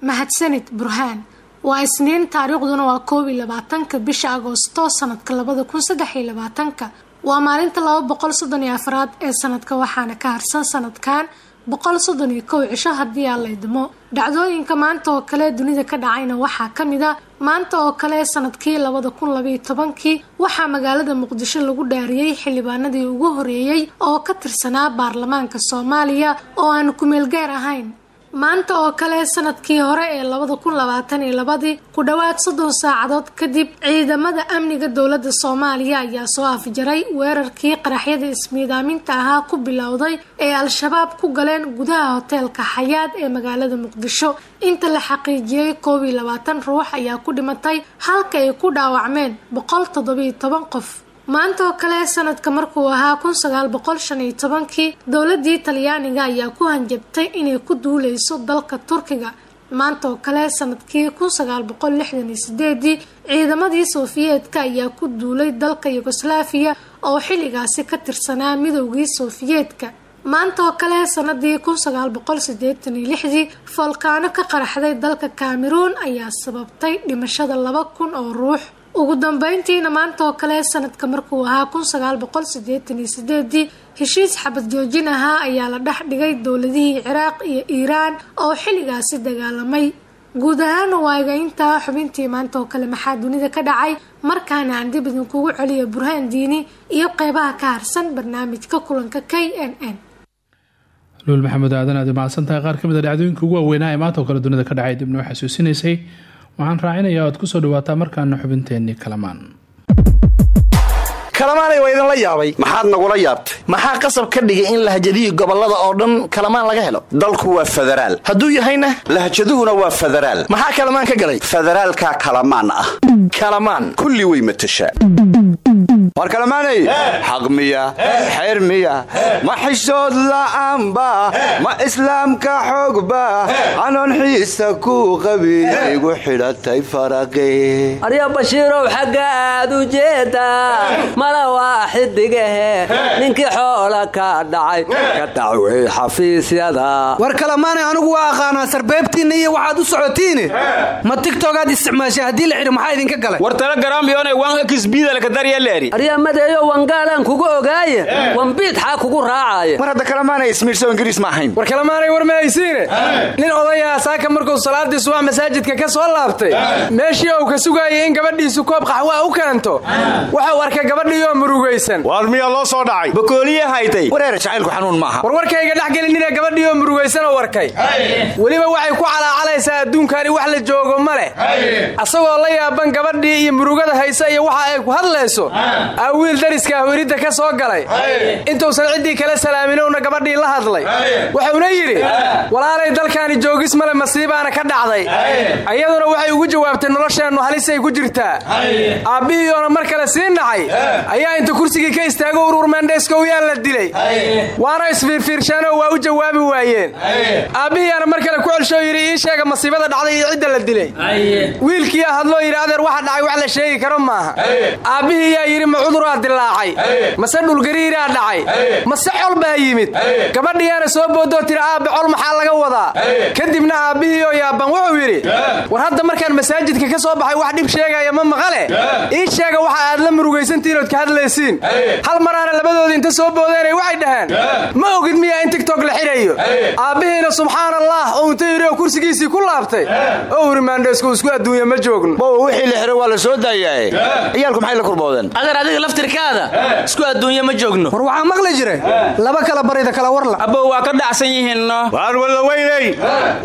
mahadsanid burhaan waa isniin taariikhduna waa koob iyo labaatanka bisha agoosto sanadka labada kun saddex iyo labaatanka. Waa maalinta laba boqol soddon iyo afraad ee sanadka waxaana ka harsan sanadkan boqol soddon iyo kow cisho haddii aan la idmo. Dhacdooyinka maanta oo kale dunida ka dhacayna waxaa ka mid a. Maanta oo kale sannadkii labada kun labaiyo tobankii waxaa magaalada muqdisho lagu dhaariyey xildhibaanadii ugu horeeyey oo ka tirsanaa baarlamaanka soomaaliya oo aan kumeelgaar ahayn maanta oo kale sannadkii hore ee labada kun labaatan iyo labadii ku dhowaad soddon saacadood kadib ciidamada amniga dowladda soomaaliya ayaa soo afjaray weerarkii qaraxyada ismiidaaminta ahaa ku bilowday ee al-shabaab ku galeen gudaha hoteelka xayaad ee magaalada muqdisho. Inta la xaqiijiyey koob labaatan ruux ayaa ku dhimatay halka ay ku dhaawacmeen boqol toddobiyo toban qof maanta oo kale sanadka markuu ahaa kun sagaal boqol tobankii dowladii talyaaniga ayaa ku hanjabtay inay ku duuleyso dalka turkiga. Maanta oo kale sannadkii kun sagaal sideedii ciidamadii soofiyeedka ayaa ku duulay dalka yugoslaafiya oo xilligaasi ka tirsanaa midowgii soofiyeedka. Maanta oo kale sanadii kun sagaal boqol sideetan lixdii foolkaano ka qaraxday dalka cameroon ayaa sababtay dhimashada laba kun oo ruux ugu dambeyntiina maanta oo kale sanadka markuu ahaa kun sagaal boqol sideetan iyo sideedii heshiis xabad joojin ahaa ayaa la dhex dhigay dowladihii ciraaq iyo iiraan oo xilligaasi dagaalamay. Guud ahaana waaga intaa xubintii maanta oo kale maxaa dunida ka dhacay markaana aan dib idinkugu celiya burhaan diini iyo qeybaha ka harsan barnaamijka kulanka k n n. Luul maxamed aadan aad tahay qaar ka mid a dhacdooyinka ugu waaweynaa ee maanta oo kale dunida ka dhacay dibna xasuusinaysay waxaan raacinayaa oad ku soo dhawaataa markaana xubinteenii kalamaan kalamaanay waa idinla yaabay. Maxaad nagula yaabtay. Maxaa qasab ka dhigay in lahjadihii gobollada oo dhan kalamaan laga helo? Dalku waa federaal. Hadduu yahayna? Lahjaduhuna waa federaal. Maxaa kalamaan ka galay? Federaalkaa kalamaan ah. Kalamaan. Kulli way matashaa. War kalamaanay? Xaq miya xeer miya ma xishood la'aanba ma islaamka xoogba anoon xiisa ku qabin igu xidhatay faraqi. Arya bashiirow xagga aad u jeedaa mala waa xidigahe. Ninkii xoola ka dhacay. Ka dacwey xafiisyada. War kalamaanay anigu waa aqaanaa sarbeebtiinna iyo waxaad u socotiine ma tigtogaad isticmaashay haddii la xidhi maxaa idinka galay? War telegram yoone wan xisbiidalekadaryaleri aryamadeeyo wangaalaan kugu ogaaye. Wambiid xaa kugu raacaya war hadda kalamaanay ismiirso ingiriis ma ahayn. War kalamaanay war ma haysiine. Nin odayaa saaka markuu salaadii subax masaajidka ka soo laabtay meeshii uu ka sugaayay in gabadhiisu koob qaxwaa u keento. Waxau arkay gabadhiioo murugaysan. Waar miyaa loo soo dhacay? Bakooliye haytay. Wareer jacaylku xanuun maaha. War warkayga dhex gelinina gabadhiioo murugaysan oo warkay. Weliba waxay ku calaacalaysaa adduunkani wax la joogo ma leh. Asagoo la yaaban gabadhii iyo murugada haysa iyo waxa ay ku hadlayso aa wiil dariskaa horidda ka soo galay. Intuusan ciddii kala salaaminowna gabadhii la hadlay. Wuxuuna yidhi walaalay dalkaani joogis male masiibaana ka dhacday. Ayaduna waxay ugu jawaabtay nolosheennu halisay ku jirtaa. Aabbihiiyoona mar kale sii nacay ayaa inta kursigii ka istaago urur meendheeskow yaa la dilay. Waana isfiirfiirsheenoo waa u jawaabi waayeen. Aabbihiiyaana mar kale ku celsho yidhi ii sheega masiibada dhacday iyo cidda la dilay. Wiilkiiyaa hadloo yidhi adeer waxa dhacay wax la sheegi karo maaha. Aabbihiiyaa yidhi ma cuduraa dilaacay. Mase dhulgariiraa dhacay. Mase col baa yimid. Gabadhiyaana soo boodoo tiri aabbe col maxaa laga wadaa? Kadibna aabbihii oo yaaban wuxuu yidhi war hadda markaan masaajidka ka soo baxay wax dhib sheegaya ma maqale? Ii sheega waxa aad la murugaysantihiin ood ka hadlaysiin. Hal maraana labadoodii inta soo boodeenay waxay dhaheen ma ogid miyaa in tigtok la xidhayo? Aabbihiina subxaan allah oo inta yidhi oo kursigiisii ku laabtay. Oo uri maandheesku isku adduunya ma joogno. Bow wixii la xidhay waa la soo daayaaye ciyaalku maxay la kurboodeen? Adeer adiga laftirkaada isku adduunya ma joogno. War waxaa maqli jira laba kala barida kala warla abbow waa ka dhacsan yihiinno waar walaweynay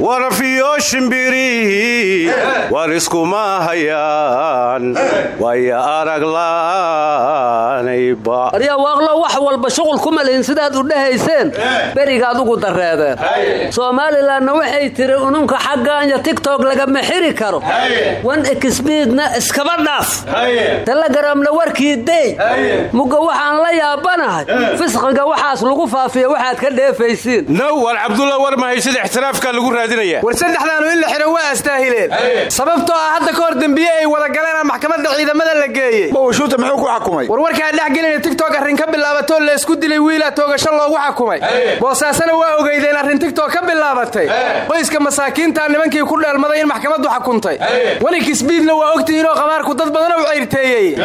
warafiyo shimbirihi war iskuma hayaan? Waya arag laanayba arya waaqlo wax walba shuqul kuma lihin sidaad u dhahayseen berigaad ugu dareedeen somalilanna waxay tiri ununka xaggaanya tigtok lagama xiri karo. Wan ekisbiidna iskaba dhaaf. Telegaramna warkii dey mugga waxaan la yaabanahay fisqiga waxaas lagu faafiya waxaad ka dheefaysiin. Now war cabdulla war ixtiraafkaa lagu raadinaya. War saddexdaanu in la xidho waa astaahileen sababtoo ah hadda ka hor dembiye ay wada galeen maxkamadda ciidamada la geeyey. Bowshuuta muxuu ku xakumay war warkaa dhex gelina tigtok arrin ka bilaabatoo laysku dilay wiilaa toogasho loogu xakumay. Boosaasana waa ogeydeen arrin tigtok ka bilaabatay. Qoyska masaakiintaa nimankii ku dheelmaday in maxkamaddu xakuntay. Weli kisbiidna waa ogtihiinoo qamaarku dad badan u cayrteeyey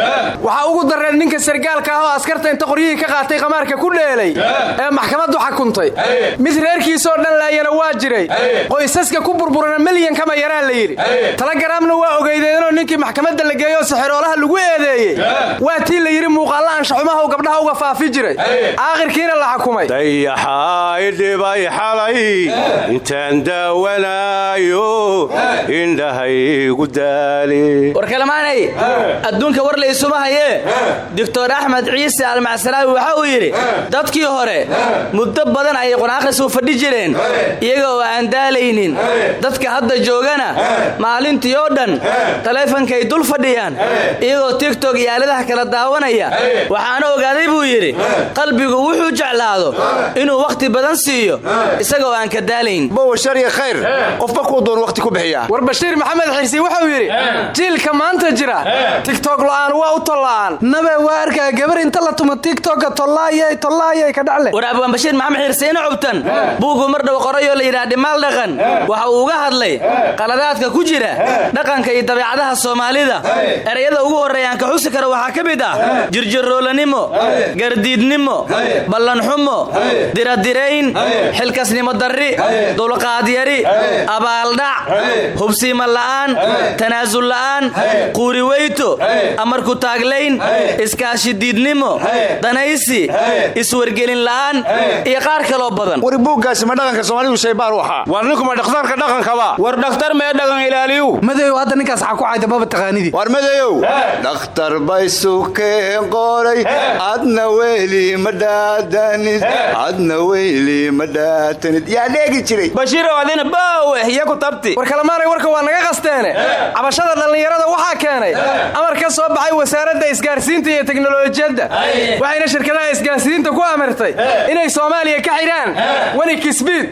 waxaa ugu dareen ninka sargaalka ah oo askarta inta qoryihii ka qaatay qamaarka ku dheelay ee maxkamaddu xakuntay. Mid reerkiisoo dhan laayana waa jiray. Qoysaska ku burburana milyan kama yaraa la yidhi. Talagaraamna waa ogeydeenoo ninkii maxkamadda la geeyoo sixeroolaha lagu eedeeyey. Waa tii la yidhi muuqaalla anshaxumaha gabdhaha uga faafi jiray. Aakhirkiina la xakumay dayaxaay dhibay xalay. Intaan daawanaayo. Indhahaygu daali. War kalamaanay adduunka war laysuma hayee doctor axmed ciise almacsalaawi waxa uu yidhi dadkii hore muddo badan ayay qur'aankhris u fadhi jireen. Iyaga oo aan daalaynin. Dadka hadda joogana maalintii oo dhan taleefankay dul fadhiyaan. Iyagoo tigtok iyo aaladaha kala daawanaya waxaana ogaaday buu yidhi qalbigu wuxuu jeclaado inuu wakhti badan siiyo isagoo aan ka daalayn. Bow shariya khayr. Qofba kuu doon wakhti ku bixiyaa war bashiir maxamed xirsi wuxuu yidhi jiilka maanta jira tigtok la'aan waa u tolla'aan nabe waa arkaa gabar inta la tumo tigtoka tollaayay tollaayay ka dhacle. War abwaan bashiir maxamed xirsiina cubtan. Buuguu mar dhow qorayoo la yidhaha dhimaal dhaqan. Waxa uu uga hadlay qaladaadka ku jira dhaqanka iyo dabeecadaha soomaalida. Erayada ugu horreeyaan ka xusi kara waxaa ka mid ah jirjiroolanimo gardiidnimo ballanxumo diradirayn xilkasnimo darri dulqaadyari abaaldhac hubsiima la'aan tanaasul la'aan quuriweyto amarku taaglayn iskaashidiidnimo danaysi iswargelin la'aan iyo qaar kaloo badan. Wari buuggaasi ma dhaqanka soomaalidu shaybaar u ahaa war ninkuma dhakhtarka dhaqankaba. War dhakhtar mee dhaqan ilaaliyu? Madeeyow hadda ninkaas xaa ku cayda baba taqaanidii. War madeeyow dhakhtar bay suke dhaabeen qoray adna weyli ma dhaadanid adna weyli ma dhaatanid yaa dheegi jiray. Bashiirow adina baawe iyo ku tabti. War kalemaanay warka waa naga qasteene. Cabashada dhallinyarada waxaa keenay amar ka soo baxay wasaaradda isgaarsiinta iyo teknolojiyadda. Waxayna shirkadaha isgaarsiinta ku amartay inay soomaaliya ka xidhaan wani kisbiid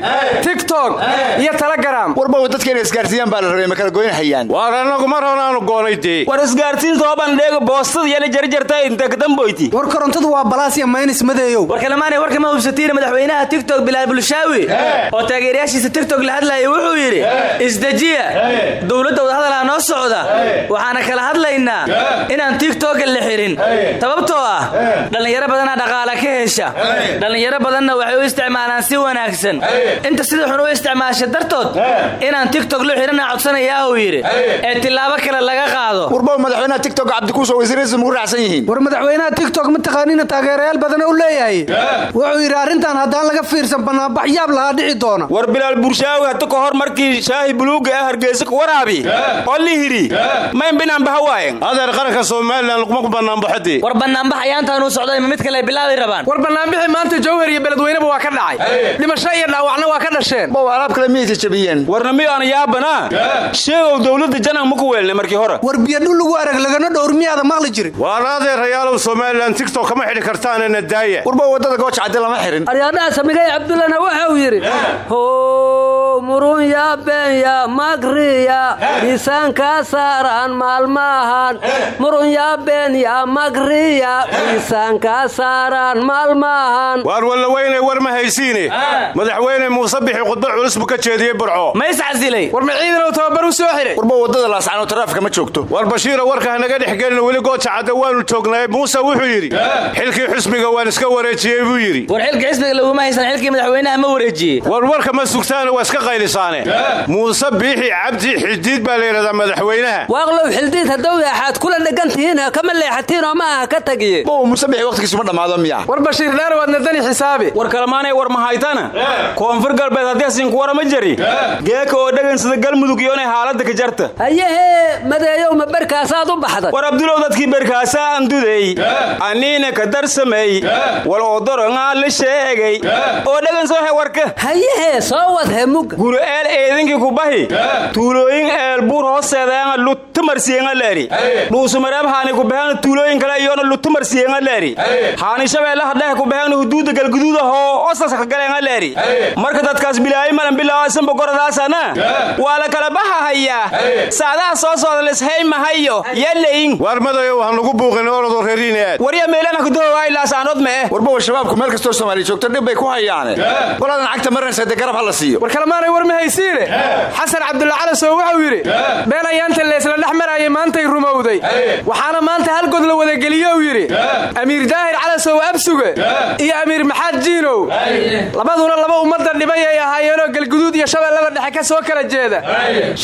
tiktok iyo telegram. Warbaw dadka inay isgaarsiiyaan baa la rabay ma kala goynhayaan waar annagu mar honaanu goonay dee war isgaarsiin soobandheega boostada yana jarjarta inta kadamboyti war korontadu waa balaas iyo maynis madeeyow. War kalemaanay warka ma hubsatiina madaxweynaha tiktok bilaal bulshaawi. Oo taageerayaashiisa tiktok la hadlaya wuxuu yidhi isdejiya dowladda wadahadalaa noo socda. Waxaana kala hadlaynaa inaan tiktoka la xirin. Sababtoo ah dhallinyaro badanaa dhaqaala ka hesha. Dhallinyaro badanna waxay u isticmaalaan si wanaagsan. Inta sida xun u isticmaasha dartood inaan tiktok lo xirana codsanayaa uu yidhi. Ee tilaabo kale laga qaado. Warbaw madaxweynaha tiktok cabdikuuso wasiiradiisa mugu raacsan yihiin war madaxweynaha tiktok ma taqaaniina taageerayaal badan u leeyahay. Wuxuu yidhi arrintan haddaan laga fiirsan bannaanbax yaab lahaa dhici doona. War bilaal burshaawi hata ka hor markii shaahi buluuga ah hargeysa ku waraabi. Oo la hidhi mayn binaanbaha waayen adeer qaranka somalilan laguma ku bannaanbaxodee war bannaanbax ayaantaanuu socday ma mid kale ay bilaabi rabaan. War bannaanbixi maanta jawhar iyo beledweyneba waa ka dhacay. Dhimasho iyo dhaawacna waa ka dhasheen. Alaab kale miyaysa jabiyeen. Warna miyo aan yaabana sheegow dowladda janang ma ku weelnay markii hore. War biyadhul lagu arag lagana dhowr miyaada maqli jirin waar adeerayaalow somalilan tiktok kama xidhi kartaanana daaya warbaw waddada gooja cadde lama xirin. Aryaadhaha samigay cabdullana waxa uu yidhi murunya beenya magriya miisaankaa saaraan maalmaahan murunyaa beenya magriya miisaankaa saaraan maalmaahan waar walla weynay war ma haysiine madaxweyne muuse bixi khudba culus buu ka jeediyey burco. Ma iscasilay war ma ciidan uu tababar u soo xiray? Warba waddada laascano taraafika ma joogto. War bashiiro warka hanaga dhex gelina weli gooja cadde waanu joognay muuse wuxuu yidhi xilkii xusbiga waan iska wareejiyey buu yidhi. War xilka xisbiga laguma haysan xilkii madaxweynaha ma wareejiyey. War warka ma sugtaane waa iska qaylisaane. Muuse biixi cabdi xidiid baa la yidhahdaa madaxweynaha. Waaqlow xildiid haddou yaxaad kula dhegan tihiin kama leexatiin oo ma aha ka tagiye bow muuse bixi waqtigiisu ma dhammaado miya. War bashiir dheer waadna dani xisaabi. War kalemaanay war mahaytana koonfur galbeed haddii asiinku warama jari geeka oo dhegansada galmudug iyo inay haaladda ka jarta. Hayehee madeeyow ma berkaasaad u baxday war abdulow dadkii berkaasaa andudey aniina ka darsamey wal odorongaa la sheegay. Oo dhegansoohe warka. Hayehee soo wad hemug guru eel eedinkii kubahi tuulooyin eel buur hooseedaanga lutumarsiyenga leeri. Dhuusumareeb haani kubaheen tuulooyin kale iyoona lutumarsiyenga leeri. Haani shabeellaha dheh kubaheen huduuda galguduuda hoo osasa ka galeenga leeri. Marka dadkaas bilaayi malan bilaawasanba goradaasana waa la kala bahahayaa saadaha soo socda lishaymahayo yalayin waar madayow han lagu buuqin orodoo reeriine aad warya meelana kudahowaay laasaanood mee warbawa shabaabku meel kastoo soomaaliya joogto dhib bay ku hayaane. Qoladan cagta marinaysa dee garab ha la siiyo. War kalemaanay war ma haysiine? Xasan cabdulla calasow wuxuu yidhi been ayaanta leesla dhex maraayay maantay rumowday. Waxaana maanta halgood la wadageliyo uu yidhi amiir daahir calasow absuge iyo amiir maxaad jiinow. Labaduna laba ummadda dhibay ay ahaayeenoo galguduud iyo shabeellada dhexe ka soo kala jeeda.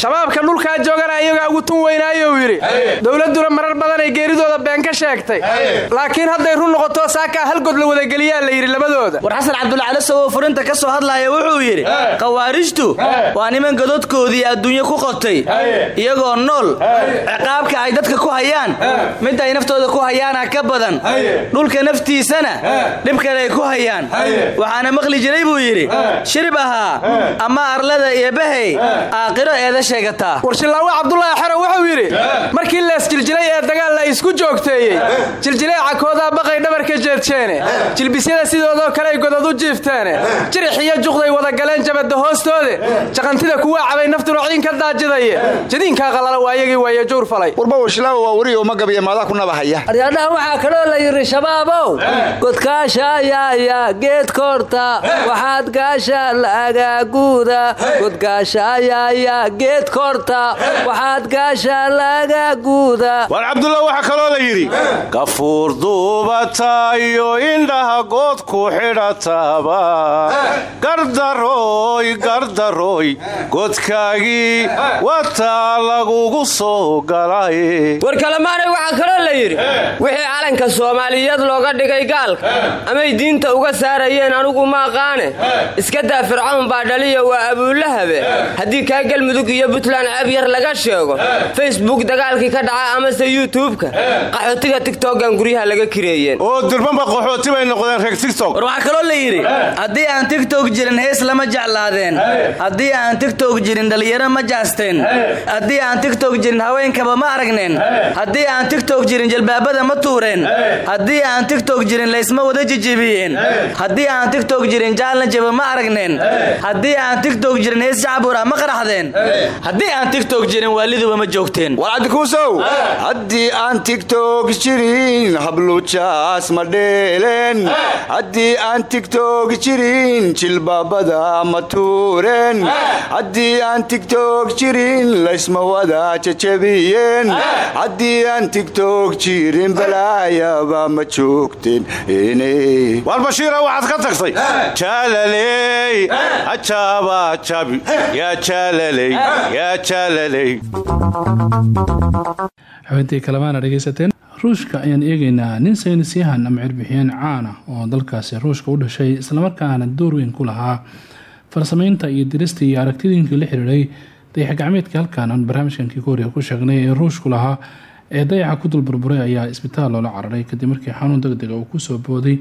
Shabaabka dhulkaa joogana iyagaa ugu tun weynaayo uu yidhi dowladduna marar badan ay geeridooda been ka sheegtay. Laakiin hadday run noqoto saakaa halgood la wadageliyaa la yidhi labadooda. War xasan cabdulla calasow oo furinta ka soo hadlaaya wuxuu yidhi khawaarijtu waa niman gododkoodii adduunye ku qotay. Iyagoo nool ciqaabka ay dadka ku hayaan mid ay naftooda ku hayaana ka badan. Dhulka naftiisana dhib kale ay ku hayaan. Waxaana maqli jiray buu yidhi shirib ahaa ama arlada iyo bahey aakhiro eeda sheegataa warshilaawe cabdulaahi xero wuxuu yidhi markii lees jiljilay ee dagaal la isku joogteeyey jiljileeca koodaa baqay dhabarka jeedjeene jilbisyada sidoodoo kale ay godod u jiifteene jirix iyo juqday wada galeen jabadda hoostoode. Jaqantida kuwaa cabay naftuna ciin ka daajidaye jadiinkaa qalala waayagii waaye jowr falay. Warbawa shilaawa waa weriyo ma gabiya maadaa ku nabahaya. Aryaadhaha waxaa kaloo la yidhi shabaabow godkaashaayaaya geed koorta. Waxaad gaasha laagaguuda godkaashaayaaya geed koorta. Waxaad gaasha laagaguuda war cabdulla waxaa kaloo la yidhi gafuur duubatayo indhaha good ku xidhataba gardarooy gardarooy godkaagii wataa lagugu soo galay. War kalemaanay waxaa kaloo la yidhi wixii calanka soomaaliyeed looga dhigay gaalka amay diinta uga saarayeen anugu ma aqaane iska daa fircawn baa dhaliya waa abuulahabe. Haddii kaa galmudug iyo buntland ceeb yar laga sheego facebook dagaalkii ka dhaca amase yuutubka qaxootiga tigtogan guryaha laga kireeyeen. Oo durbanba qaxooti bay noqdeen reer tigtok war waxaa kaloo la yidhi haddii aan tigtok jirin hees lama jeclaadeen. Haddii aan tigtok jirin dhallinyaro ma jaasteen. Haddii aan tigtok jirin haweenkaba ma aragneen. Haddii aan tigtok jirin jalbaabada ma tuureen. Haddii aan tigtok jirin laysma wada jijibiyeen. Haddii aan tigtok jirin jaalna jaba ma aragneen. Haddii aan tigtok jirin hees jacbura ma qaraxdeen. Haddii aan tigtok jirin waaliduba ma joogteen. Warcabdikuusow haddii aan tigtok jirin hablujaas ma dheeleen haddii aan tigtok jirin jilbaabada ma tuureen haddii aan tigtok jirin laysma wada jajabiyeen haddii aan tigtok jirin balaayaba ma joogteen war bashiira waxaad ka tagtay jaalaley ajaaba jabi yaa jaalaley yaa jaalaley xubintii kalemaana dhegaysateen ruushka ayaan eegaynaa nin saynisyahan ama cirbixiyeen caana oo dalkaasi ruushka u dhashay islamarkaana door weyn ku lahaa. Farsamaynta iyo dirista iyo aragtidooyinkii la xiriiray dayax gacmeedka halkan aan barnaamijkankii ku horreya ku sheegnay ee ruushku lahaa ee dayaxa ku dul burburay ayaa isbitaal loola cararay kadib markii xanuun deg dega uu ku soo booday.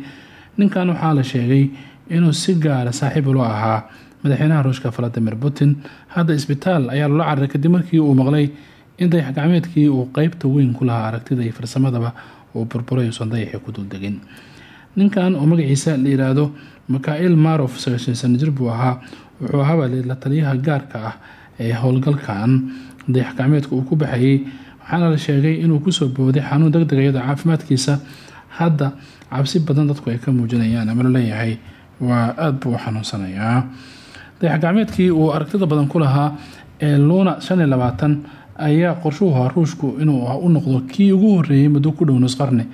Ninkan waxaa la sheegay inuu si gaara saaxiib ula ahaa madaxweynaha ruushka valadimir putin. Hadda isbitaal ayaa loola cararay kadib markii uu maqlay in dayax gacmeedkii uu qeybta weyn ku lahaa aragtida iyo farsamadaba uu burburay uusan dayaxii ku duldegin. Ninkan oo magaciisa la yiraahdo mikail marof sagaashan jir buu ahaa wuxuu ahaabaa la taliyaha gaarka ah ee howlgalkan. Dayax gacmeedka uu ku baxayay waxaana la sheegay inuu ku soo booday xanuun deg caafimaadkiisa hadda cabsi badan dadku ay ka muujinayaan ama la leeyahay waa aada buu xanuunsanayaa. Dayax gacmeedkii uu aragtida badan ku lahaa ee luuna shan iyo labaatan ayaa qorshuhu ruushku inuu u noqdo kii ugu horeeyay muddo ku dhow qarni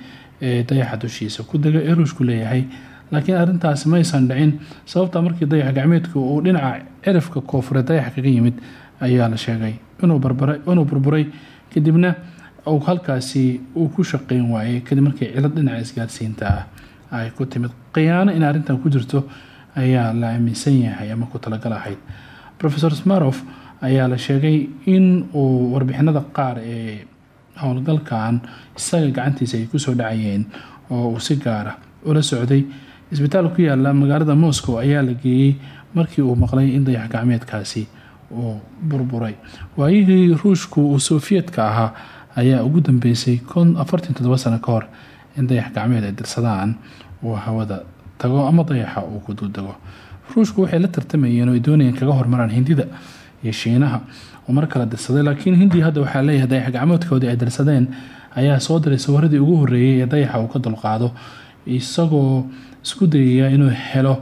ee dayaxa dushiisa. Ku dega ruushku leeyahay laakiin arrintaasi maysan dhicin. Sababta markii dayax gacmeedku uu dhinaca cirifka koofureed dayaxa kaga yimid ayaa la sheegay. Inuu burburay kadibna uu halkaasi uu ku shaqeyn waayay kadib markii cilad dhinaca isgaarsiinta ah ay ku timid. Khiyaano in arrintan ku jirto ayaa la aaminsan yahay ama ku talagal ahayd. Rofesor smarof ayaa la sheegay in uu warbixinada qaar ee howlgalkan isaga gacantiisa ay ku soo dhacayeen oo uu si gaara ula socday. Isbitaal ku yaalla magaalada moscow ayaa la geeyey markii uu maqlay in dayax gacmeedkaasi uu burburay. Waayihii ruushku uu sofiyeetka ahaa ayaa ugu dambeysay sano ka hor in dayax gacmeed ay dirsadaan uu hawada tago ama dayaxa uu ku duldego ruushku waxay la tartamayeen oo ay doonayeen kaga hormaraan hindida iyo shiinaha. Oo mar kale dirsaday laakiin hindiya hadda waxaa leeyahay dayax gacmoodkoodii ay dirsadeen ayaa soo diray sawaradii ugu horeeyay ee dayaxa uu ka dulqaado isagoo isku dayaya inuu helo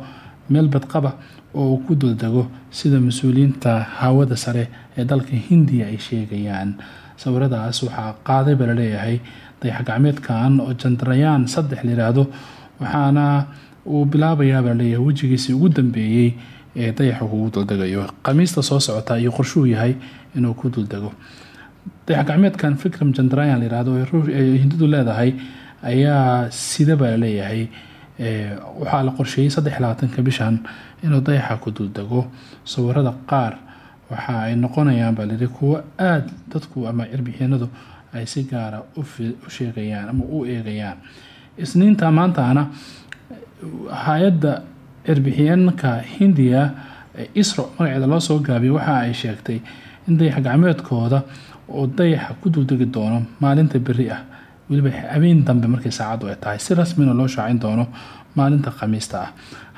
meel badqaba oo ku duldego sida mas'uuliyiinta hawada sare ee dalka hindiya ay sheegayaan. Sawiradaas waxaa qaaday baa la leeyahay dayax gacmeedkan oo jandarayaan saddex layiraahdo waxaana uu bilaabayaa baa la leeyahay ugu dambeeyey ee dayaxa kugu duldegayo khamiista soo socota iyo qorshuu yahay inuu ku duldego. Dayax gacmeedkan fikram jandrayan layirahdo ee hindidu leedahay ayaa sida baa la leeyahay waxaa la qorsheeyey saddex labaatanka bishan inuu dayaxa ku duldego. Sawirada qaar waxa ay noqonayaan baa layidhi kuwo dadku ama cirbixinadu ay si gaara u sheegayaan ama u eegayaan. Isniinta maantaana hay'adda cirbixiyeenka hindiya isro magaceeda loo soo gaabiyay waxa ay sheegtay in dayax gacmeedkooda oo dayaxa ku duldegi doono maalinta beri ah. Weliba habeen dambe markay saacaddu ay tahay si rasmina loo shaacin doono maalinta khamiista ah.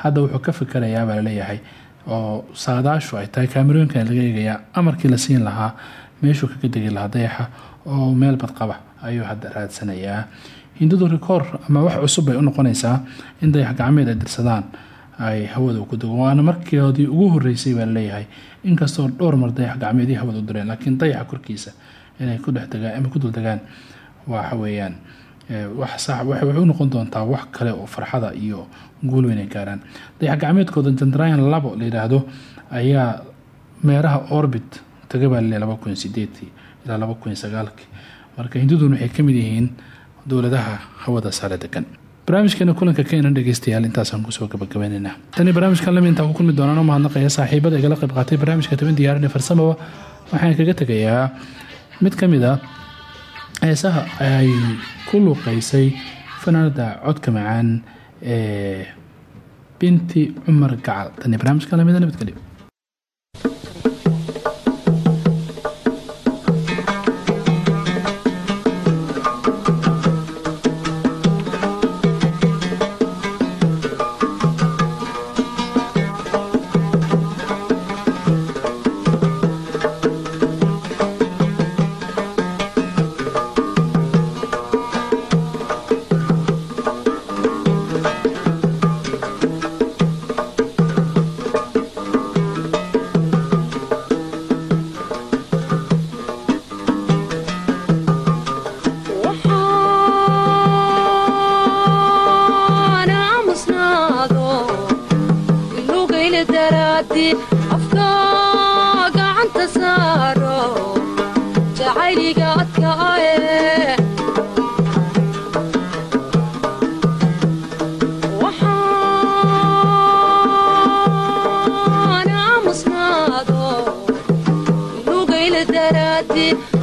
Hadda wuxuu ka fikerayaa baa la leeyahay oo saadaashu ay tahay kaamerooyinkan laga eegayaa amarkii la siin lahaa meeshuu kaga degi lahaa dayaxa oo meel badqaba ayuu hadda raadsanayaa. Hindidu rikoor ama wax cusub bay u noqonaysaa in dayax gacmeed ay dirsadaan ay hawada ku dego waana ugu horeysay baa la leeyahay inkastoo dhowr mar dayax gacmeedii hawada u laakiin dayaxa korkiisa inay ku dhex degaan ama ku duldegaan waxa weeyaan waxay u noqon doontaa wax kale oo farxada iyo guul weyn ay gaaraan. Dayax gacmeedkooda jandrayan labo la ayaa meeraha orbit taga baa sideedii ilaa laba kun sagaalkii. Waxay ka mid yihiin dowladaha hawada sare degan barnaamijkeena kulanka keenan dhegeystayaal intaasaan ku soo gabagabaynaynaa tani barnaamijkan lami intaan ku kulmi doonaan u mahadnaqaya saaxiibada igala qayb qaatay barnaamijka toban diyaaran ee farsamaba waxaan kaga tegayaa mid ka mid a heesaha ay ku luuqeysay fanaanada codka macaan ee binti cumar gacal. Tani barnaamijka lamida nabadgelyo daraadi